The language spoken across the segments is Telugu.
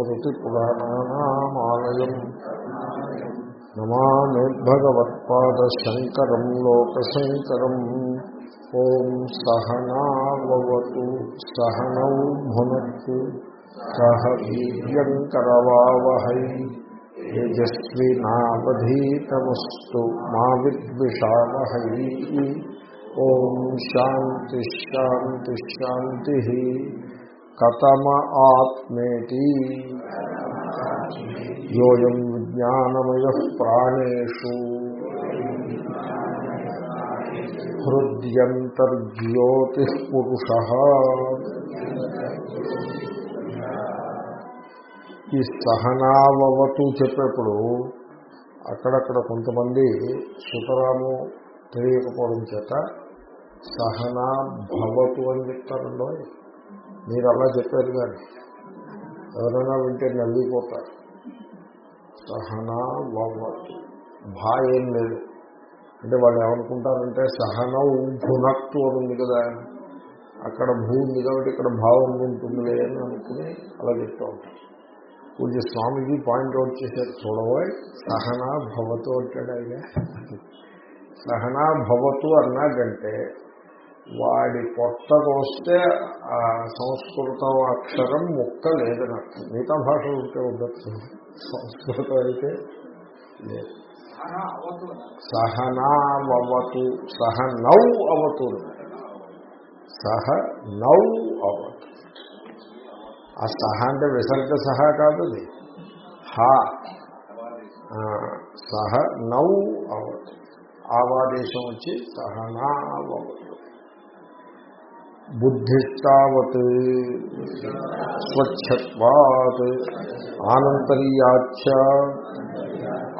స్మృతిపురాణానామాలయం నమామి భగవత్పాదశంకరం లోకశంకరం. ఓం సహనావతు సహనౌ భునత్తు సహ వీర్యంకరవావహై. తేజస్వినావధీతమస్తు మా విద్విషావహై ఓం శాంతిశాంతిశాంతి కథమ ఆత్మేతి యోయం విజ్ఞానమయ ప్రాణేషు హృద్యంతర్జ్యోతి పురుష ఈ సహనావతు చెప్పేప్పుడు అక్కడక్కడ కొంతమంది సుతరాము తెలియకపోవడం చేత సహనా భవతు అని చెప్తారండో? మీరు అలా చెప్పారు కానీ ఎవరైనా వింటే నవ్విపోతారు. సహనా వవతు భా ఏం లేదు. అంటే వాళ్ళు ఏమనుకుంటారంటే సహనం భునక్తు అని ఉంది కదా. అక్కడ భూ ఉంది కాబట్టి ఇక్కడ భావం ఉంటుంది అని అనుకుని అలా చెప్తూ ఉంటారు. పూజ పాయింట్ పాయింట్అవుట్ చేశారు చూడబోయ్ సహనా భవతు అంటాడు ఆయన. సహనా భవతు అన్నాడంటే వాడి పొట్టకు వస్తే ఆ సంస్కృతం అక్షరం ముక్క లేదని అర్థం మిగతా భాష ఉంటే ఉండొచ్చు. సంస్కృతం అయితే లేదు. సహనావతు సహ నౌ అవతు. సహ నౌ అవతు. ఆ సహ అంటే విసర్గ సహ కాదు అది. హా. సహ నౌ అవతు. ఆవాదేశం వచ్చి సహనావతు బుద్ధిస్తావత్ స్వచ్ఛత్వాత్ ఆనంతర్యాచ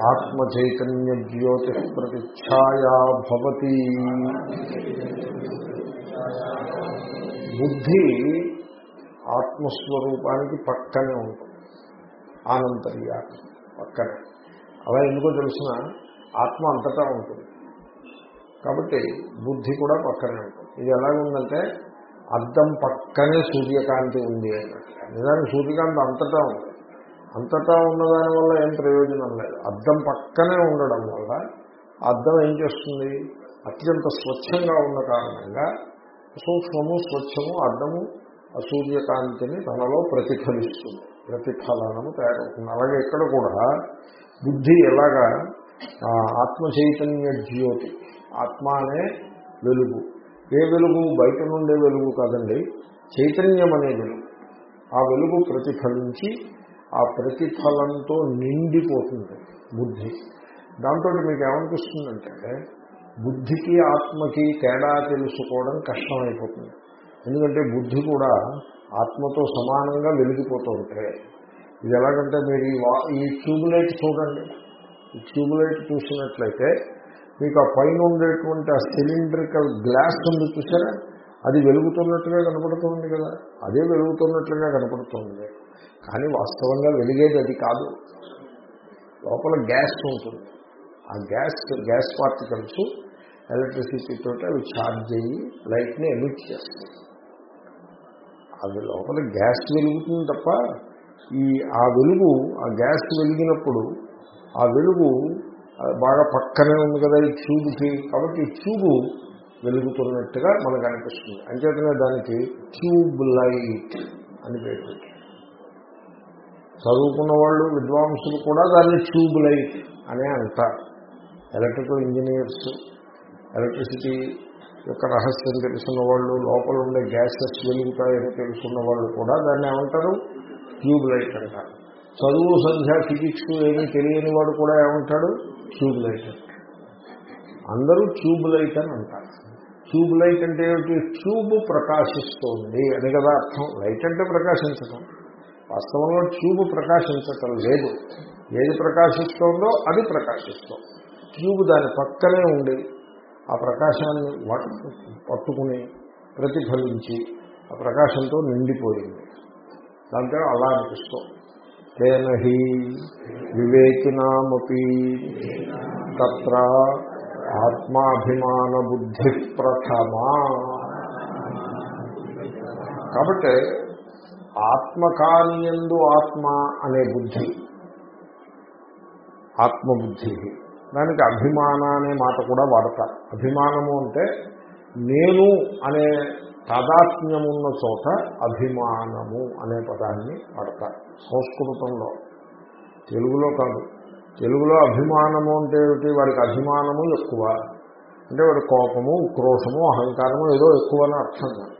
ఆత్మచైతన్య జ్యోతి ప్రతిఛాయా భవతి. బుద్ధి ఆత్మస్వరూపానికి పక్కనే ఉంటుంది. ఆనంతర్యా పక్కనే. అలా ఎందుకో తెలిసిన ఆత్మ అంతటా ఉంటుంది. కాబట్టి బుద్ధి కూడా పక్కనే ఉంటుంది. ఇది ఎలాగుందంటే అద్దం పక్కనే సూర్యకాంతి ఉంది అన్నట్టు నిజానికి సూర్యకాంతి అంతటా ఉంది. అంతటా ఉన్నదాని వల్ల ఏం ప్రయోజనం లేదు. అద్దం పక్కనే ఉండడం వల్ల అద్దం ఏం చేస్తుంది? అత్యంత స్వచ్ఛంగా ఉన్న కారణంగా సూక్ష్మము స్వచ్ఛము అద్దము ఆ సూర్యకాంతిని తనలో ప్రతిఫలిస్తుంది. ప్రతిఫలనము తయారవుతుంది. అలాగే ఇక్కడ కూడా బుద్ధి ఎలాగా ఆత్మ చైతన్య జ్యోతి ఆత్మ అనే వెలుగు ఏ వెలుగు బయట నుండే వెలుగు కాదండి చైతన్యం అనే వెలుగు. ఆ వెలుగు ప్రతిఫలించి ఆ ప్రతిఫలంతో నిండిపోతుంది బుద్ధి. దాంతో మీకు ఏమనిపిస్తుందంటే బుద్ధికి ఆత్మకి తేడా తెలుసుకోవడం కష్టమైపోతుంది. ఎందుకంటే బుద్ధి కూడా ఆత్మతో సమానంగా వెలిగిపోతూ ఉంటాయి ఇది ఎలాగంటే మీరు ఈ ట్యూబ్లైట్ చూడండి. ఈ ట్యూబ్లైట్ చూసినట్లయితే మీకు ఆ పైన ఉండేటువంటి ఆ సిలిండ్రికల్ గ్లాస్ ఉంది చూసారా అది వెలుగుతున్నట్టుగా కనపడుతుంది కదా. అదే వెలుగుతున్నట్లుగా కనపడుతుంది. కానీ వాస్తవంగా వెలిగేది అది కాదు. లోపల గ్యాస్ ఉంటుంది. ఆ గ్యాస్ గ్యాస్ పార్టికల్స్ ఎలక్ట్రిసిటీ తోటి అవి ఛార్జ్ అయ్యి లైట్ని ఎమిట్ చేస్తాయి. అది లోపల గ్యాస్ వెలుగుతుంది తప్ప ఈ ఆ వెలుగు ఆ గ్యాస్ వెలిగినప్పుడు ఆ వెలుగు బాగా పక్కనే ఉంది కదా ఈ ట్యూబ్కి. కాబట్టి ఈ ట్యూబ్ వెలుగుతున్నట్టుగా మనకు అనిపిస్తుంది. అంచేతనే దానికి ట్యూబ్ లైట్ అని పేరు పెట్టారు. చదువుకున్న వాళ్ళు విద్వాంసులు కూడా దాన్ని ట్యూబ్ లైట్ అనే అంటారు. ఎలక్ట్రికల్ ఇంజనీర్స్ ఎలక్ట్రిసిటీ యొక్క రహస్యం తెలుసున్న వాళ్ళు లోపల ఉండే గ్యాసెస్ వెలుగుతాయని తెలుసున్న వాళ్ళు కూడా దాన్ని ఏమంటారు? ట్యూబ్ లైట్ అంటారు. చదువు సంధ్య ఫిజిక్స్ ఏమీ తెలియని వాడు కూడా ఏమంటాడు? ట్యూబ్ లైట్ అందరూ ట్యూబ్ లైట్ అని అంటారు. ట్యూబ్ లైట్ అంటే ఏమిటి? ట్యూబ్ ప్రకాశిస్తోంది అని కదా అర్థం. లైట్ అంటే ప్రకాశించటం. వాస్తవంలో ట్యూబ్ ప్రకాశించటం లేదు. ఏది ప్రకాశిస్తోందో అది ప్రకాశిస్తోంది. ట్యూబ్ దాని పక్కనే ఉండి ఆ ప్రకాశాన్ని పట్టుకుని ప్రతిఫలించి ఆ ప్రకాశంతో నిండిపోయింది. దాంతో అలా అనిపిస్తుంది తేన హి వివేకినామపి తత్ర ఆత్మాభిమాన బుద్ధి ప్రథమా కాబట్టి ఆత్మకానియందు ఆత్మ అనే బుద్ధి ఆత్మబుద్ధి దానికి అభిమాన అనే మాట కూడా వాడతారు. అభిమానము అంటే నేను అనే తాదాత్మ్యమున్న చోట అభిమానము అనే పదాన్ని వాడతారు. సంస్కృతంలో. తెలుగులో కాదు. తెలుగులో అభిమానము అంటే ఏమిటి? వాడికి అభిమానము ఎక్కువ. అంటే వాడి కోపము క్రోషము అహంకారము ఏదో ఎక్కువ అని అర్థం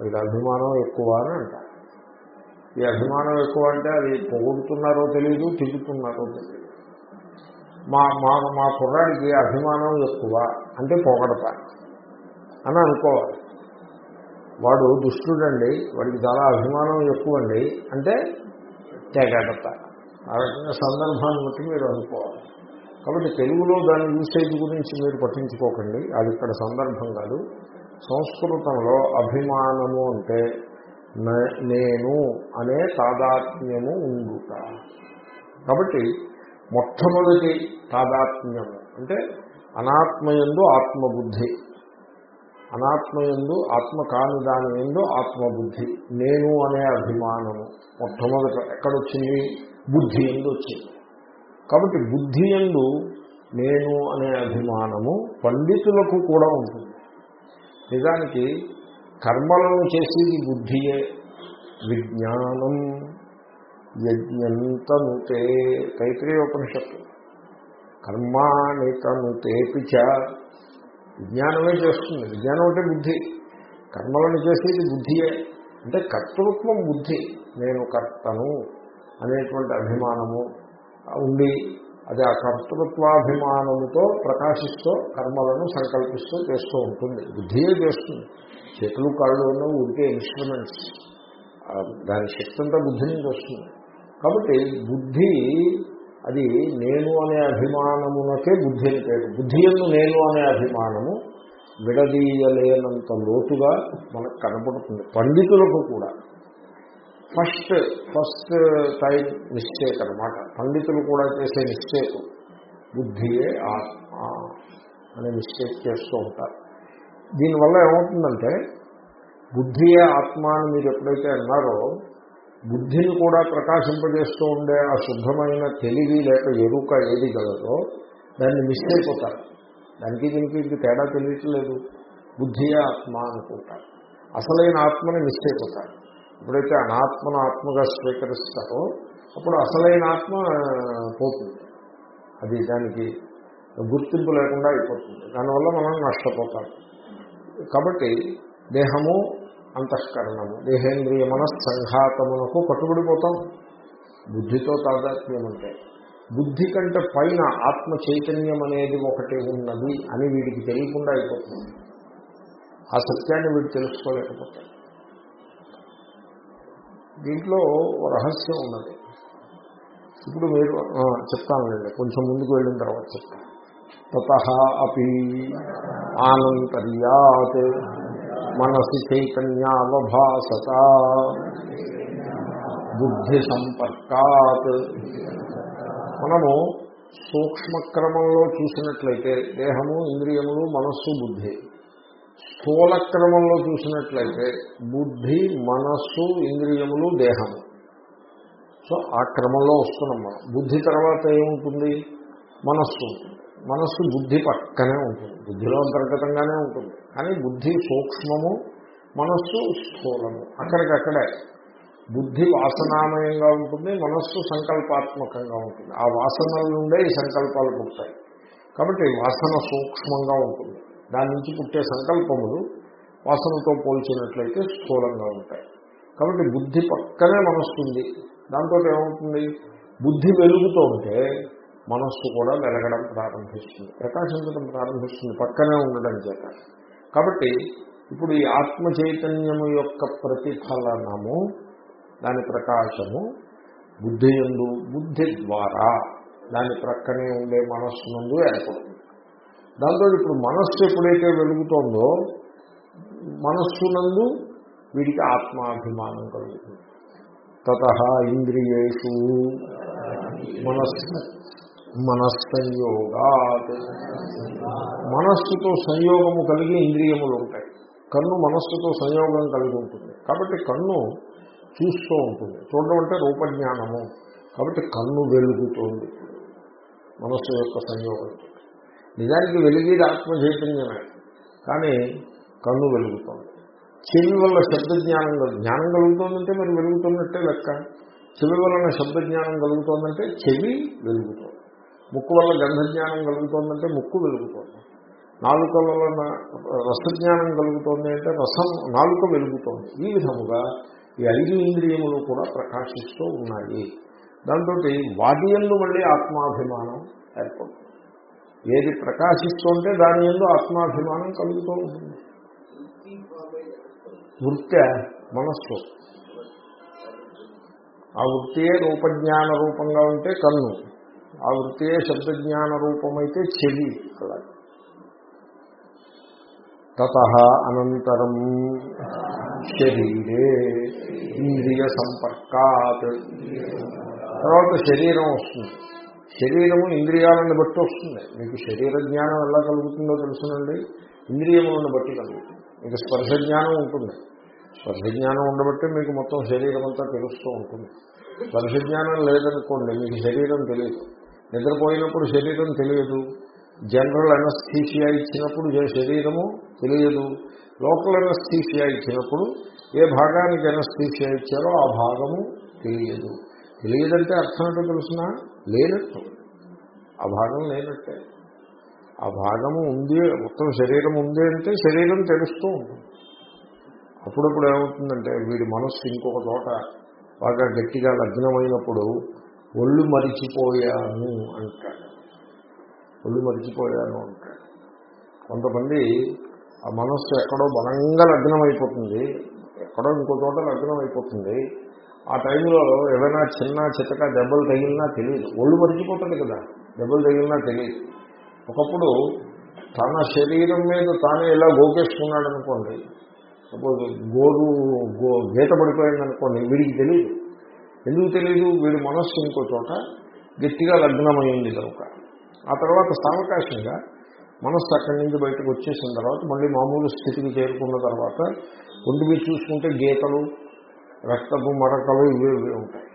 వాడికి అభిమానం ఎక్కువ అని అంటారు. ఈ అభిమానం ఎక్కువ అంటే అది పొగుడుతున్నారో తెలియదు తిరుగుతున్నారో తెలియదు మా మా మా కుర్రాడికి అభిమానం ఎక్కువ అంటే పొగడతా అని అనుకోవాలి. వాడు దుష్టుడండి వాడికి చాలా అభిమానం ఎక్కువండి అంటే తెగడత ఆ రకంగా సందర్భాన్ని బట్టి మీరు అనుకోవాలి. కాబట్టి తెలుగులో దాని యూసేజ్ గురించి మీరు పట్టించుకోకండి. అది ఇక్కడ సందర్భం కాదు. సంస్కృతంలో అభిమానము అంటే నేను అనే తాదాత్మ్యము ఉండుట. కాబట్టి మొట్టమొదటి తాదాత్మ్యము అంటే అనాత్మయందు ఆత్మబుద్ధి. అనాత్మయందు ఆత్మ కాని దాని ఎందు ఆత్మబుద్ధి. నేను అనే అభిమానము. మొట్టమొదట ఎక్కడొచ్చింది? బుద్ధి ఎందు వచ్చింది కాబట్టి బుద్ధి ఎందు నేను అనే అభిమానము పండితులకు కూడా ఉంటుంది. నిజానికి కర్మలను చేసేది బుద్ధియే. విజ్ఞానం యజ్ఞంతనుతే తైత్రీయోపనిషత్తు. కర్మాణి తనుతేపి చ విజ్ఞానమే చేస్తుంది. విజ్ఞానం అంటే బుద్ధి. కర్మలను చేసేది బుద్ధియే. అంటే కర్తృత్వం బుద్ధి. నేను కర్తను అనేటువంటి అభిమానము ఉండి అది ఆ కర్తృత్వాభిమానముతో ప్రకాశిస్తూ కర్మలను సంకల్పిస్తూ చేస్తూ ఉంటుంది. బుద్ధియే చేస్తుంది. చెట్లు కాళ్ళు ఉన్నవి ఉంటే ఇన్స్ట్రుమెంట్స్ దాని శక్తి అంతా బుద్ధి నుంచి వస్తుంది కాబట్టి బుద్ధి అది నేను అనే అభిమానమునకే బుద్ధి అని పేరు. బుద్ధి ఎందు నేను అనే అభిమానము విడదీయలేనంత లోతుగా మనకు కనపడుతుంది పండితులకు కూడా. ఫస్ట్ ఫస్ట్ టైం మిస్టేక్ అనమాట పండితులు కూడా చేసే మిస్టేక్. బుద్ధియే ఆత్మ అనే మిస్టేక్ చేస్తూ ఉంటారు. దీనివల్ల ఏమవుతుందంటే బుద్ధియే ఆత్మ అని మీరు ఎప్పుడైతే అన్నారో బుద్ధిని కూడా ప్రకాశింపజేస్తూ ఉండే ఆ శుద్ధమైన తెలివి లేక ఎరుక ఏది గలదో దాన్ని మిస్ అయిపోతారు దానికి దీనికి ఇది తేడా తెలియట్లేదు. బుద్ధియే ఆత్మ అనుకుంటారు. అసలైన ఆత్మని మిస్ అయిపోతారు ఎప్పుడైతే అనాత్మను ఆత్మగా స్వీకరిస్తారో అప్పుడు అసలైన ఆత్మ పోతుంది. అది దానికి గుర్తింపు లేకుండా అయిపోతుంది. దానివల్ల మనం నష్టపోతాం. కాబట్టి దేహము అంతఃకరణము. దేహేంద్రియ మనస్సంఘాతమునకు కట్టుబడిపోతాం బుద్ధితో తాదాత్మ్యం అంటే బుద్ధి కంటే పైన ఆత్మ చైతన్యం అనేది ఒకటి ఉన్నది అని వీడికి తెలియకుండా అయిపోతుంది. ఆ సత్యాన్ని వీడు తెలుసుకోలేకపోతాడు. దీంట్లో రహస్యం ఉన్నది. ఇప్పుడు మీరు చెప్తానండి కొంచెం ముందుకు వెళ్ళిన తర్వాత చెప్తాను. తత అపి ఆనంతర్యాత్ మనసి చైతన్యావభాసత. బుద్ధి సంపర్కాత్ మనము సూక్ష్మక్రమంలో చూసినట్లయితే దేహము ఇంద్రియములు మనస్సు బుద్ధి. స్థూల క్రమంలో చూసినట్లయితే బుద్ధి మనస్సు ఇంద్రియములు దేహము. సో ఆ క్రమంలో వస్తున్నాం మనం. బుద్ధి తర్వాత ఏముంటుంది? మనస్సు. ఉంటుంది మనస్సు బుద్ధి పక్కనే ఉంటుంది. బుద్ధిలో అంతర్గతంగానే ఉంటుంది. కానీ బుద్ధి సూక్ష్మము మనస్సు స్థూలము. అక్కడికక్కడే బుద్ధి వాసనామయంగా ఉంటుంది మనస్సు సంకల్పాత్మకంగా ఉంటుంది. ఆ వాసనల నుండే ఈ సంకల్పాలు పుడతాయి. కాబట్టి వాసన సూక్ష్మంగా ఉంటుంది. దాని నుంచి పుట్టే సంకల్పములు వాసనతో పోల్చినట్లయితే స్థూలంగా ఉంటాయి. కాబట్టి బుద్ధి పక్కనే మనస్సు ఉంది. దాంతో ఏమవుతుంది? బుద్ధి వెలుగుతూ ఉంటే మనస్సు కూడా వెలగడం ప్రారంభిస్తుంది. ప్రకాశించడం ప్రారంభిస్తుంది. పక్కనే ఉండడం చేత. కాబట్టి ఇప్పుడు ఈ ఆత్మ చైతన్యము యొక్క ప్రతిఫలనము దాని ప్రకాశము బుద్ధి ఎందు బుద్ధి ద్వారా దాని ప్రక్కనే ఉండే మనస్సు నందు ఏర్పడుతుంది. దాంతో ఇప్పుడు మనస్సు ఎప్పుడైతే వెలుగుతోందో మనస్సునందు వీడికి ఆత్మాభిమానం కలుగుతుంది. తత ఇంద్రియేషు మనస్సు. మనస్సంయోగా మనస్సుతో సంయోగము కలిగి ఇంద్రియములు ఉంటాయి కన్ను మనస్సుతో సంయోగం కలిగి ఉంటుంది. కాబట్టి కన్ను చూస్తూ ఉంటుంది. చూడడం అంటే రూపజ్ఞానము. కాబట్టి కన్ను వెలుగుతోంది. మనస్సు యొక్క సంయోగం. నిజానికి వెలిగేది ఆత్మ చైతన్యమే. కానీ కన్ను వెలుగుతోంది. చెవి వల్ల శబ్ద జ్ఞానం కలుగు జ్ఞానం కలుగుతోందంటే మరి వెలుగుతున్నట్టే లెక్క. చెవి వలన శబ్ద జ్ఞానం కలుగుతోందంటే చెవి వెలుగుతోంది. ముక్కు వల్ల గంధ జ్ఞానం కలుగుతోందంటే ముక్కు వెలుగుతోంది. నాలుక వలన రసజ్ఞానం కలుగుతోంది అంటే రసం నాలుక వెలుగుతోంది. ఈ విధముగా ఈ ఐదు ఇంద్రియములు కూడా ప్రకాశిస్తూ ఉన్నాయి. దాంతో వాటి ఎందు మళ్ళీ ఆత్మాభిమానం ఏర్పడుతుంది. ఏది ప్రకాశిస్తుంటే దాని ఎందు ఆత్మాభిమానం కలుగుతూ ఉంటుంది. వృత్తి మనస్సు. ఆ వృత్తియే రూపజ్ఞాన రూపంగా ఉంటే కన్ను. ఆ వృత్తియే శబ్దజ్ఞాన రూపమైతే చెవి అలా. తత అనంతరం శరీరే ఇంద్రియ సంపర్కాత్. తర్వాత శరీరం వస్తుంది. శరీరము ఇంద్రియాలను బట్టి వస్తుంది. మీకు శరీర జ్ఞానం ఎలా కలుగుతుందో తెలుసునండి. ఇంద్రియములను బట్టి కలుగుతుంది. మీకు స్పర్శ జ్ఞానం ఉంటుంది. స్పర్శ జ్ఞానం ఉండబట్టి మీకు మొత్తం శరీరం అంతా తెలుస్తూ ఉంటుంది. స్పర్శ జ్ఞానం లేదనుకోండి మీకు శరీరం తెలియదు. నిద్రపోయినప్పుడు శరీరం తెలియదు. జనరల్ అనస్థీషియా ఇచ్చినప్పుడు శరీరము తెలియదు. లోకల్ అనస్థీషియా ఇచ్చినప్పుడు ఏ భాగానికి అనస్థీషియా ఇచ్చారో ఆ భాగము తెలియదు. తెలియదంటే అర్థం ఏంటో తెలుసిన? లేనట్టు. ఆ భాగం లేనట్టే. ఆ భాగము ఉంది మొత్తం శరీరం ఉంది అంటే శరీరం తెలుస్తూ ఉంటుంది. అప్పుడప్పుడు ఏమవుతుందంటే వీడి మనస్సు ఇంకొక చోట బాగా గట్టిగా లగ్నమైనప్పుడు ఒళ్ళు మరిచిపోయాను అంటాడు. ఒళ్ళు మరిచిపోయాను అంటాడు. కొంతమంది ఆ మనస్సు ఎక్కడో బలంగా లగ్నం అయిపోతుంది ఎక్కడో ఇంకో చోట లగ్నం అయిపోతుంది ఆ టైంలో ఏమైనా చిన్న చితక దెబ్బలు తగిలినా తెలియదు. ఒళ్ళు మరిచిపోతుంది కదా దెబ్బలు తగిలినా తెలియదు. ఒకప్పుడు తన శరీరం మీద తానే ఇలా గోకేసుకున్నాడు అనుకోండి సపోజ్ గోరు గో గీత పడిపోయింది అనుకోండి వీడికి తెలియదు. ఎందుకు తెలియదు వీడి మనస్సు ఇంకో చోట గట్టిగా లగ్నమైంది కనుక. ఆ తర్వాత సావకాశంగా మనస్సు అక్కడి నుంచి బయటకు వచ్చేసిన తర్వాత మళ్ళీ మామూలు స్థితికి చేరుకున్న తర్వాత ఒంటి మీద చూసుకుంటే గీతలు రక్తపు మరకలు ఇవే ఇవే ఉంటాయి.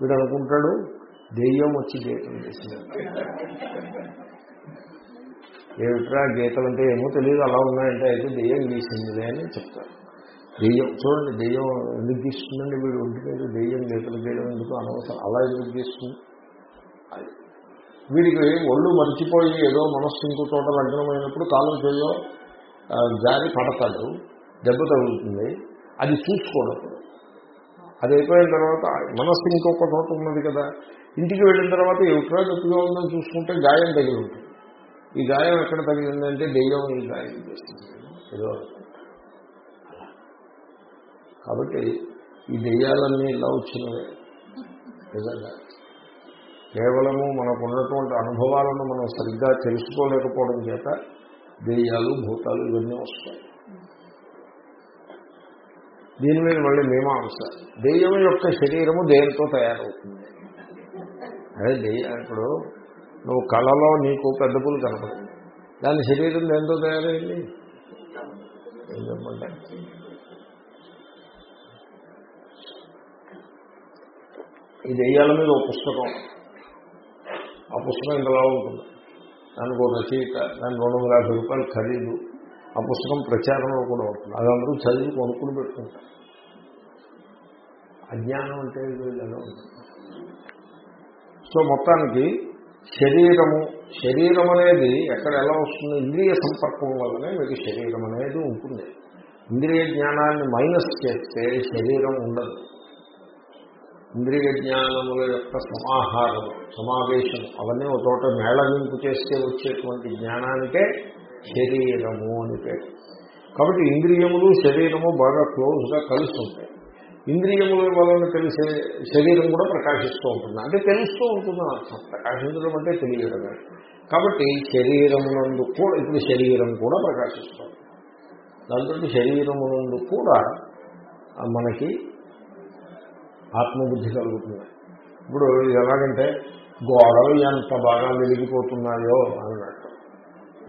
వీడు అనుకుంటాడు దెయ్యం వచ్చి గీతలు చేసింది. ఏమిట్రా గీతలు అంటే ఏమో తెలియదు అలా ఉన్నాయంటే అయితే దెయ్యం గీసిందిలే అని చెప్తారు. దెయ్యం. చూడండి దెయ్యం ఎందుకు తీస్తుందండి వీడు? ఒంటి మీద దెయ్యం గీతలు చేయడం ఎందుకు అనవసరం? అలా ఎందుకు గీస్తుంది వీడికి ఒళ్ళు మర్చిపోయి ఏదో మనస్సు ఇంకో చోట లగ్నమైనప్పుడు కాలం చేయో జారి పడతాడు. దెబ్బ తగులుతుంది. అది చూసుకోవడం. అది అయిపోయిన తర్వాత మనస్సు ఇంకొక చోట ఉన్నది కదా. ఇంటికి వెళ్ళిన తర్వాత ఎక్కడ నొప్పిగా ఉందని చూసుకుంటే గాయం తగిలి ఉంటుంది. ఈ గాయం ఎక్కడ తగిలిందంటే దెయ్యం ఈ గాయం చేస్తుంది. ఏదో కాబట్టి ఈ దెయ్యాలన్నీ ఇలా వచ్చినవే. నిజంగా. కేవలము మనకు ఉన్నటువంటి అనుభవాలను మనం సరిగ్గా తెలుసుకోలేకపోవడం చేత దెయ్యాలు భూతాలు ఇవన్నీ వస్తాయి. దీని మీద మళ్ళీ మీమాంస. దెయ్యం యొక్క శరీరము దేయంతో తయారవుతుంది? అదే దెయ్యం ఇప్పుడు నువ్వు కళలో నీకు పెద్ద పులు కనపడింది. దాని శరీరం దేంతో తయారైంది? ఏం చెప్పండి ఈ దెయ్యాల మీద ఒక పుస్తకం. ఆ పుస్తకం ఇంతలా ఉంటుంది. దానికి ఒక రచయిత దాని రెండు వందల యాభై రూపాయలు ఖరీదు. ఆ పుస్తకం ప్రచారంలో కూడా ఉంటుంది. అది అందరూ చదివి కొనుక్కుని పెట్టుకుంటారు. అజ్ఞానం అంటే సో మొత్తానికి శరీరము శరీరం అనేది ఎక్కడ ఎలా వస్తుంది? ఇంద్రియ సంపర్కం వల్లనే మీకు శరీరం అనేది ఉంటుంది. ఇంద్రియ జ్ఞానాన్ని మైనస్ చేస్తే శరీరం ఉండదు. ఇంద్రియ జ్ఞానముల యొక్క సమాహారం సమావేశం అవన్నీ ఒక చోట మేళవింపు చేస్తే వచ్చేటువంటి జ్ఞానానికే శరీరము అని పేరు. కాబట్టి ఇంద్రియములు శరీరము బాగా క్లోజ్గా కలిసి ఉంటాయి ఇంద్రియముల వలన తెలిసే శరీరం కూడా ప్రకాశిస్తూ ఉంటుంది. అంటే తెలుస్తూ ఉంటుంది అర్థం. ప్రకాశించడం అంటే తెలియడమే. కాబట్టి శరీరమునందు కూడా ఇప్పుడు శరీరం కూడా ప్రకాశిస్తుంది. దాంతో శరీరమునందు కూడా మనకి ఆత్మబుద్ధి కలుగుతుంది. ఇప్పుడు ఇది ఎలాగంటే గోడలు ఎంత బాగా వెలిగిపోతున్నాయో అన్నట్టు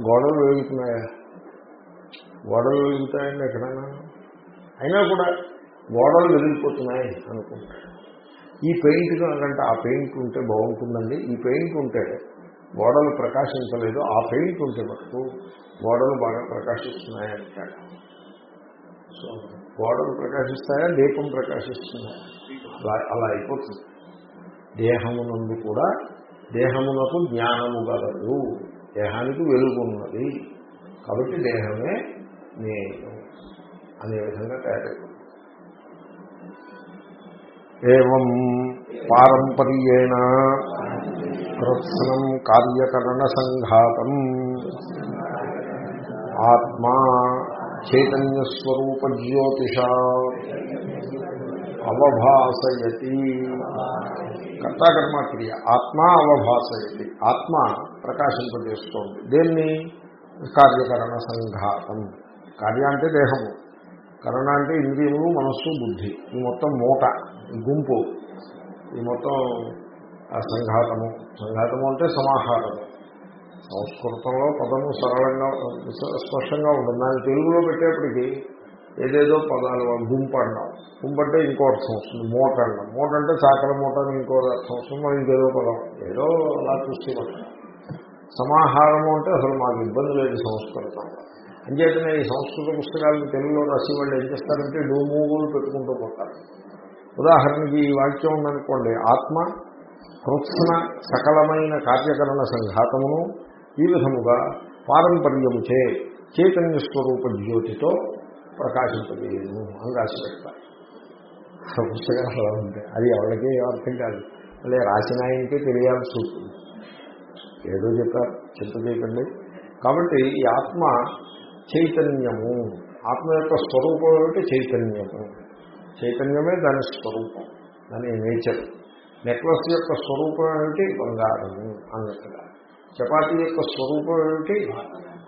గోడలు వెలుగుతున్నాయా? గోడలు వెలుగుతాయండి ఎక్కడైనా? అయినా కూడా గోడలు వెలిగిపోతున్నాయి అనుకుంటాడు. ఈ పెయింట్ కంటే ఆ పెయింట్ ఉంటే బాగుంటుందండి. ఈ పెయింట్ ఉంటే గోడలు ప్రకాశించలేదు. ఆ పెయింట్ ఉంటే మటుకు గోడలు బాగా ప్రకాశిస్తున్నాయి అంటాడు. సో గోడలు ప్రకాశిస్తాయా? దీపం ప్రకాశిస్తున్నాయా? అలా అయిపోతుంది. దేహమునందు కూడా దేహమునకు జ్ఞానము గలదు. దేహానికి వెలుగున్నది కాబట్టి దేహమే నేను అనే విధంగా తయారైపోతుంది. ఏం పారంపర్యేణ కృత్స్నం కార్యకరణ సంఘాతం. ఆత్మా చైతన్యస్వరూప జ్యోతిష. అవభాసయతి. కర్తాకర్మ క్రియ ఆత్మ అవభాసయతి. ఆత్మ ప్రకాశింపజేస్తోంది. దేన్ని? కార్యకరణ సంఘాతం. కార్య అంటే దేహము. కరణ అంటే ఇంద్రియములు మనస్సు బుద్ధి. ఈ మొత్తం మూట గుంపు. ఈ మొత్తం ఆ సంఘాతము. సంఘాతము అంటే సమాహారము. సంస్కృతంలో పదము సరళంగా స్పష్టంగా ఉంటుంది. దాన్ని తెలుగులో పెట్టేప్పటికీ ఏదేదో పదాలు గుంపు గుంపంటే గుంపు అంటే ఇంకో అర్థం వస్తుంది మూట అనడం మూట అంటే చాకల మూట అని ఇంకో అర్థం వస్తుంది మనం ఇంకేదో పదం. ఏదో అలా చూస్తే సమాహారము అంటే అసలు మాకు ఇబ్బంది లేదు సంస్కృతం. అంచేతనే ఈ సంస్కృత పుస్తకాలను తెలుగులో రాసి వాళ్ళు ఏం చేస్తారంటే డోమూగులు పెట్టుకుంటూ పోతారు. ఉదాహరణకి ఈ వాక్యం ఉందనుకోండి ఆత్మ కృత్న సకలమైన కార్యకరణ సంఘాతమును ఈ విధముగా పారంపర్యముచే చైతన్య స్వరూప జ్యోతితో ప్రకాశింపజేయను అని రాసి పెడతారు. పుస్తకాలు అలా ఉంటాయి. అది ఎవరికే అర్థం కాదు. మళ్ళీ రాసిన ఆయనకే తెలియాల్సి ఉంటుంది ఏదో చెప్పారు చింత చేయకండి. కాబట్టి ఈ ఆత్మ చైతన్యము ఆత్మ యొక్క స్వరూపం ఏమిటి? చైతన్యము. చైతన్యమే దాని స్వరూపం దాని నేచర్. నెక్లెస్ యొక్క స్వరూపం ఏమిటి? బంగారము అన్నట్టుగా. చపాతీ యొక్క స్వరూపం ఏమిటి?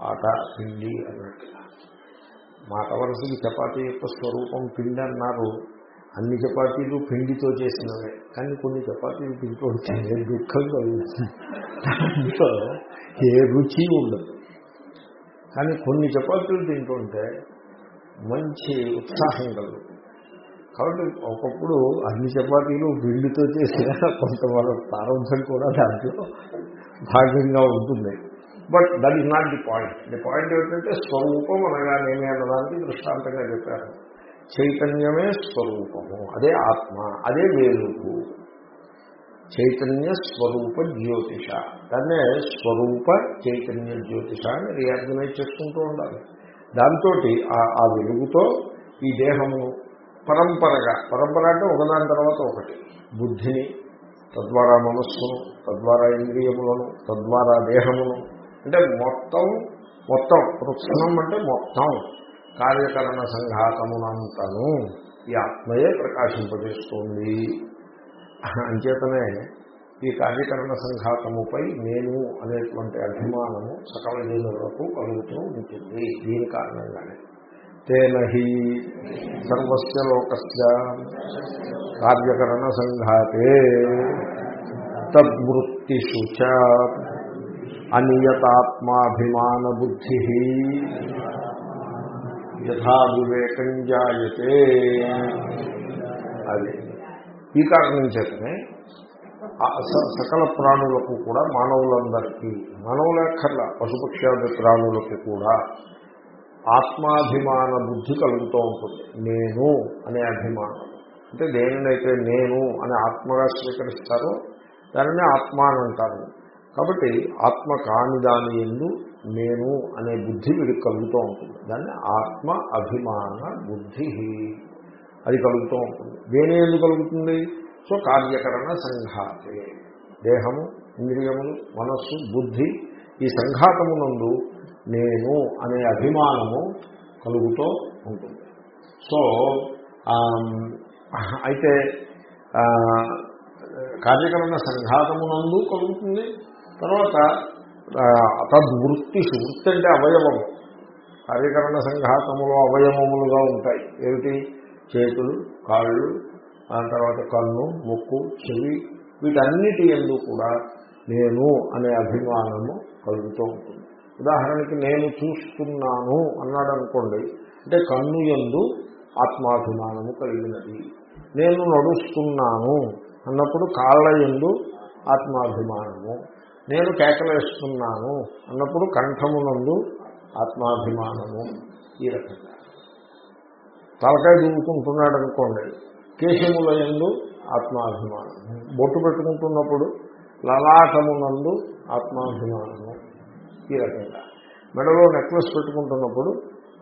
ఆట పిండి అన్నట్టుగా. మాట వరుసకి చపాతీ యొక్క స్వరూపం పిండి అన్నారు అన్ని చపాతీలు పిండితో చేసినవే. కానీ కొన్ని చపాతీలు పిండితో వచ్చాయి దుఃఖం కలుగుతుంది ఏ రుచి ఉండదు. కానీ కొన్ని చపాతీలు తింటుంటే మంచి ఉత్సాహం కలుగుతుంది. కాబట్టి ఒకప్పుడు అన్ని చపాతీలు పిండితో చేసిన కొంతవరకు ప్రారంభం కూడా దాంట్లో భాగంగా ఉంటుంది. But that is not the point. The point ఏమిటంటే స్వరూపం అనగానేమి అన్నదానికి దృష్టాంతంగా చెప్పారు. చైతన్యమే స్వరూపము అదే ఆత్మ అదే వేలుగు చైతన్య స్వరూప జ్యోతిష. దాన్నే స్వరూప చైతన్య జ్యోతిష అని రియార్గనైజ్ చేసుకుంటూ ఉండాలి. దాంతో ఆ వెలుగుతో ఈ దేహము పరంపరగా పరంపర అంటే ఒకదాని తర్వాత ఒకటి. బుద్ధిని తద్వారా మనస్సును తద్వారా ఇంద్రియములను తద్వారా దేహమును అంటే మొత్తం మొత్తం వృక్షణం అంటే మొత్తం. కార్యకరణ సంఘాతమునంతను ఈ ఆత్మయే ప్రకాశింపజేస్తుంది. అంచేతనే ఈ కార్యకరణ సంఘాతముపై నేను అనేటువంటి అభిమానము సకల జీవులకు కలుగుతూ ఉంటుంది. దీని కారణంగానే. తేనహి సర్వస్య లోకస్య కార్యకరణ సంఘాతే తద్వృత్తిషు చ అనియతాత్మాభిమాన బుద్ధి యథా వివేకం జాయతే. అది. ఈ కారణం చేతనే సకల ప్రాణులకు కూడా మానవులందరికీ మానవులక్కర్ల పశుపక్ష్యాది ప్రాణులకు కూడా ఆత్మాభిమాన బుద్ధి కలుగుతూ ఉంటుంది. నేను అనే అభిమానం. అంటే దేనినైతే నేను అని ఆత్మగా స్వీకరిస్తారో దానిని ఆత్మ అని అంటారు కాబట్టి ఆత్మ కాని దాని ఎందు నేను అనే బుద్ధి వీడికి కలుగుతూ ఉంటుంది. దాన్ని ఆత్మ అభిమాన బుద్ధి. అది కలుగుతూ ఉంటుంది. దేని ఎందుకు కలుగుతుంది? సో కార్యకరణ సంఘాతే. దేహము ఇంద్రియములు మనస్సు బుద్ధి ఈ సంఘాతమునందు నేను అనే అభిమానము కలుగుతూ ఉంటుంది. సో అయితే కార్యకరణ సంఘాతమునందు కలుగుతుంది. తర్వాత తద్వృత్తిషు వృత్తి అంటే అవయవము. కార్యకరణ సంఘాతములో అవయవములుగా ఉంటాయి. ఏమిటి? చేతులు కాళ్ళు ఆ తర్వాత కన్ను ముక్కు చెవి వీటన్నిటి ఎందు కూడా నేను అనే అభిమానము కలుగుతూ ఉంటుంది. ఉదాహరణకి నేను చూస్తున్నాను అన్నాడు అనుకోండి అంటే కన్ను ఎందు ఆత్మాభిమానము కలిగినది. నేను నడుస్తున్నాను అన్నప్పుడు కాళ్ళ ఎందు ఆత్మాభిమానము. నేను కేకలేస్తున్నాను అన్నప్పుడు కంఠమునందు ఆత్మాభిమానము ఈ రకంగా. తలకాయ దూకుంటున్నాడు అనుకోండి కేశముల ఎందు ఆత్మాభిమానము బొట్టు పెట్టుకుంటున్నప్పుడు లలాటమునందు ఆత్మాభిమానము ఈ రకంగా. మెడలో నెక్లెస్ పెట్టుకుంటున్నప్పుడు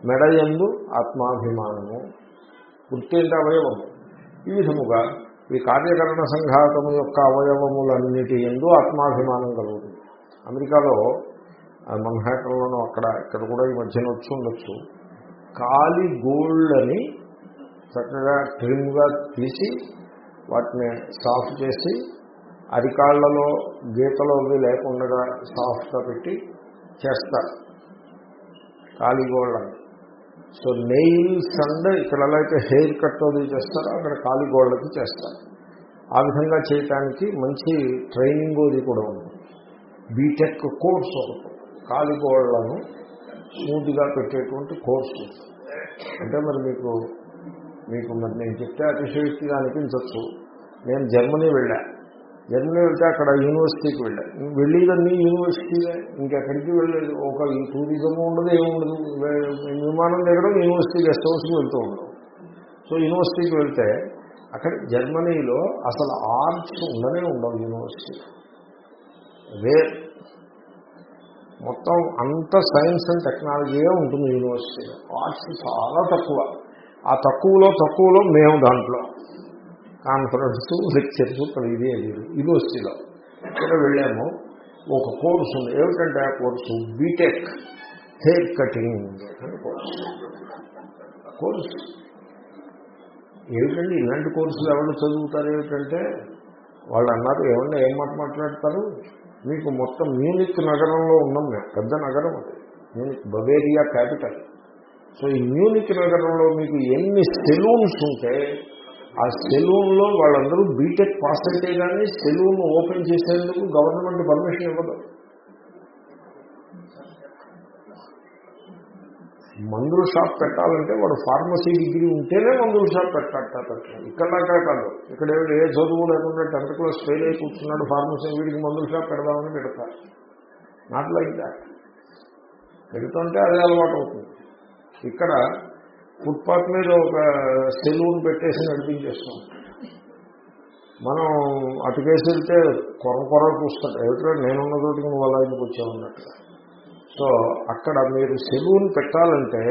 మెడ ఎందు ఆత్మాభిమానము గుర్తేంటి అవయవము ఈ విధముగా ఈ కార్యకరణ సంఘాతము యొక్క అవయవములన్నిటి ఎందు ఆత్మాభిమానం కలుగుతుంది. అమెరికాలో మన్హాటంలోనూ అక్కడ ఇక్కడ కూడా ఈ మధ్యన వచ్చి ఉండొచ్చు. కాలి గోల్డ్ అని చక్కగా ట్రిమ్గా తీసి వాటిని సాఫ్ చేసి అరికాళ్ళలో గీతలు అవి లేకుండా సాఫ్ట్గా పెట్టి చేస్తారు. కాలి గోల్డ్ అని సో నెయిల్స్ అండ్ ఇక్కడ ఎలా అయితే హెయిర్ కట్ అది చేస్తారో అక్కడ కాలి గోళ్ళకి చేస్తారు. ఆ విధంగా చేయటానికి మంచి ట్రైనింగ్ అది కూడా ఉంది బీటెక్ కోర్స్ ఒకటి. కాలి గోళ్ళను స్మూత్గా పెట్టేటువంటి కోర్సు. అంటే మరి మీకు మీకు మరి నేను చెప్తే అతిశయోక్తిగా అనిపించవచ్చు నేను జర్మనీ వెళ్ళా. జర్మనీ వెళ్తే అక్కడ యూనివర్సిటీకి వెళ్ళా. వెళ్ళేదన్నీ యూనివర్సిటీలే. ఇంకెక్కడికి వెళ్ళలేదు. ఒక ఈ టూరిజం ఉండదు. ఏముండదు విమానం దగ్గర యూనివర్సిటీ గెస్ట్ హౌస్కి వెళ్తూ ఉండదు సో యూనివర్సిటీకి వెళ్తే అక్కడ జర్మనీలో అసలు ఆర్ట్స్ ఉండనే ఉండవు యూనివర్సిటీ. రే మొత్తం అంత సైన్స్ అండ్ టెక్నాలజీయే ఉంటుంది యూనివర్సిటీలో ఆర్ట్స్ చాలా తక్కువ. ఆ తక్కువలో తక్కువలో మేము దాంట్లో. కాన్ఫరెన్స్ లెక్చర్స్ ఇది అది. యూనివర్సిటీలో. ఇక్కడ వెళ్ళాము. ఒక కోర్సు ఉంది. ఏమిటంటే ఆ కోర్సు? బీటెక్ హెయిర్ కటింగ్ అని కోర్సు. కోర్సు. ఏమిటండి? ఇలాంటి కోర్సులు ఎవరు చదువుతారు? ఏమిటంటే వాళ్ళు అన్నారు ఏమన్నా ఏం మాట మాట్లాడతారు? మీకు మొత్తం మ్యూనిక్ నగరంలో ఉన్నాం మేము. పెద్ద నగరం అది. Munich Bavaria capital. సో ఈ మ్యూనిక్ నగరంలో మీకు ఎన్ని సెలూన్స్ ఉంటే ఆ సెలూన్లో వాళ్ళందరూ బీటెక్ పాస్ అయితే కానీ సెలూన్ ఓపెన్ చేసేందుకు గవర్నమెంట్ పర్మిషన్ ఇవ్వదు. మందుల షాప్ పెట్టాలంటే వాడు ఫార్మసీ డిగ్రీ ఉంటేనే మందుల షాప్ పెట్టాట పెట్టాలి ఇక్కడ కాదు. ఇక్కడ ఏ చదువు లేకుండా టెన్త్ క్లాస్ ఫెయిల్ అయి కూర్చున్నాడు ఫార్మసీ వీడికి మందుల షాప్ పెడదామని పెడతారు నాట్ లైక్ దాట్ పెడుతుంటే అదే అలవాటు అవుతుంది. ఇక్కడ ఫుట్పాత్ మీద ఒక సెలూన్ పెట్టేసి నడిపించేస్తాం. మనం అటుకేసి వెళ్తే కొర కొర చూస్తాడు ఏమిటో నేనున్న చోటికి నువ్వు అలా ఎందుకు వచ్చావున్నట్టుగా సో అక్కడ మీరు సెలూన్ పెట్టాలంటే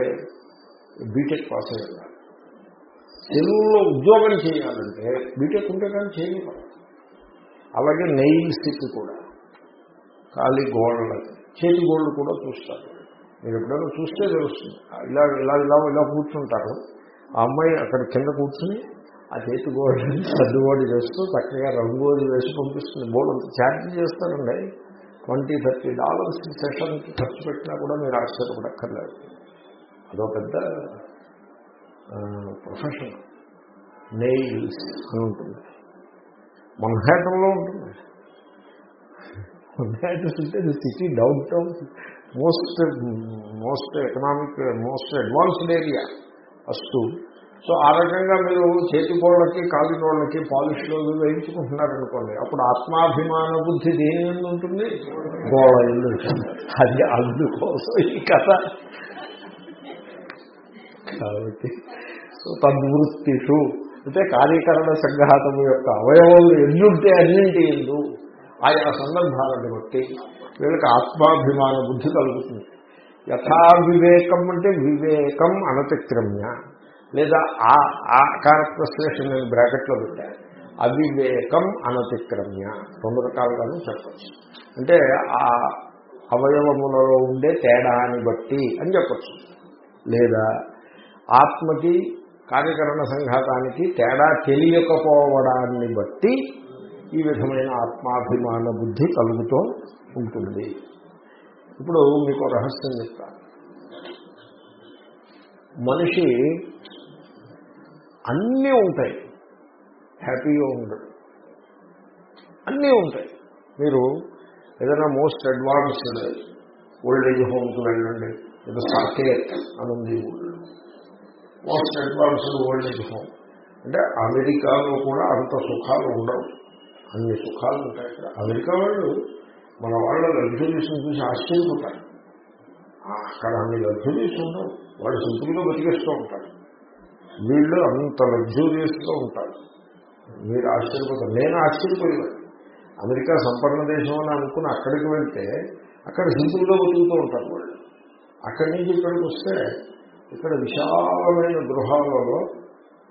బీటెక్ పాస్ అయ్యాలి. సెలూన్లో ఉద్యోగం చేయాలంటే బీటెక్ ఉంటే కానీ చేయలేము అలాగే నెయిల్ స్థితి కూడా. ఖాళీ గోడలు చేతి గోళ్ళు కూడా చూస్తారు. మీరు ఎప్పుడైనా చూస్తే తెలుస్తుంది. ఇలా ఇలా ఇలా ఇలా కూర్చుంటారు. ఆ అమ్మాయి అక్కడ కింద కూర్చుని ఆ చేతి గోడని సర్దుబాటు చేస్తూ చక్కగా రంగోలి వేసి పంపిస్తుంది. బోర్డు అంత ఛార్జ్ చేస్తారండి. ట్వంటీ థర్టీ డాలర్స్ సెషన్కి ఖర్చు పెట్టినా కూడా మీరు ఆశ్చర్యపడక్కర్లేదు. అదో పెద్ద ప్రొఫెషన్ నెయిల్స్ అని ఉంటుంది. మన్హాటంలో ఉంటుంది. మన్హాటన్ అంటే city downtown most most economic most advanced area first so ఆ రకంగా మీరు చేతి గోళ్ళకి కాలి గోళ్ళకి పాలిష్లో వేయించుకుంటున్నారనుకోండి అప్పుడు ఆత్మాభిమాన బుద్ధి దేని ఎందు ఉంటుంది? గోళ ఎందు అది అందుకోసం ఈ కథ. కాబట్టి సో తద్వృత్తిషు. అంటే కార్యకరణ సంఘాతము యొక్క అవయవాలు ఎన్నుంటే అన్నింటి ఎందు ఆయా సందర్భాలను బట్టి వీళ్ళకి ఆత్మాభిమాన బుద్ధి కలుగుతుంది. యథా వివేకం అంటే వివేకం అనతిక్రమ్య. లేదా ఆ ఆ క్యారెక్టరైజేషన్ నేను బ్రాకెట్లో పెట్టాను అవివేకం అనతిక్రమ్య. రెండు రకాలుగాను చెప్పచ్చు. అంటే ఆ అవయవములలో ఉండే తేడాన్ని బట్టి అని చెప్పచ్చు. లేదా ఆత్మకి కార్యకరణ సంఘాతానికి తేడా తెలియకపోవడాన్ని బట్టి ఈ విధమైన ఆత్మాభిమాన బుద్ధి కలుగుతూ ఉంటుంది. ఇప్పుడు మీకు రహస్యం చెప్తా. మనిషి అన్నీ ఉంటాయి. హ్యాపీగా ఉండడు. అన్నీ ఉంటాయి. మీరు ఏదైనా మోస్ట్ అడ్వాన్స్డ్ ఓల్డ్ ఏజ్ హోమ్కి వెళ్ళండి. లేదా సాకేత్ అని ఉంది ఊళ్ళో. Most advanced old age home. అంటే అమెరికాలో కూడా అంత సుఖాలు ఉండవు. అన్ని సుఖాలు ఉంటాయి. అమెరికా వాళ్ళు మన వాళ్ళ లగ్జరీస్ని చూసి ఆశ్చర్యపోతారు. అక్కడ అన్ని లగ్జరీస్ ఉండవు. వాళ్ళు సింపుల్గా బతికేస్తూ ఉంటారు. వీళ్ళు అంత లగ్జూరియస్గా ఉంటారు. మీరు ఆశ్చర్యపోతారు. నేను ఆశ్చర్యపోయేవాడు అమెరికా సంపన్న దేశం అని అనుకుని అక్కడికి వెళ్తే అక్కడ సింపుల్గా బతుకుతూ ఉంటారు వాళ్ళు. అక్కడి నుంచి ఇక్కడికి వస్తే ఇక్కడ విశాలమైన గృహాలలో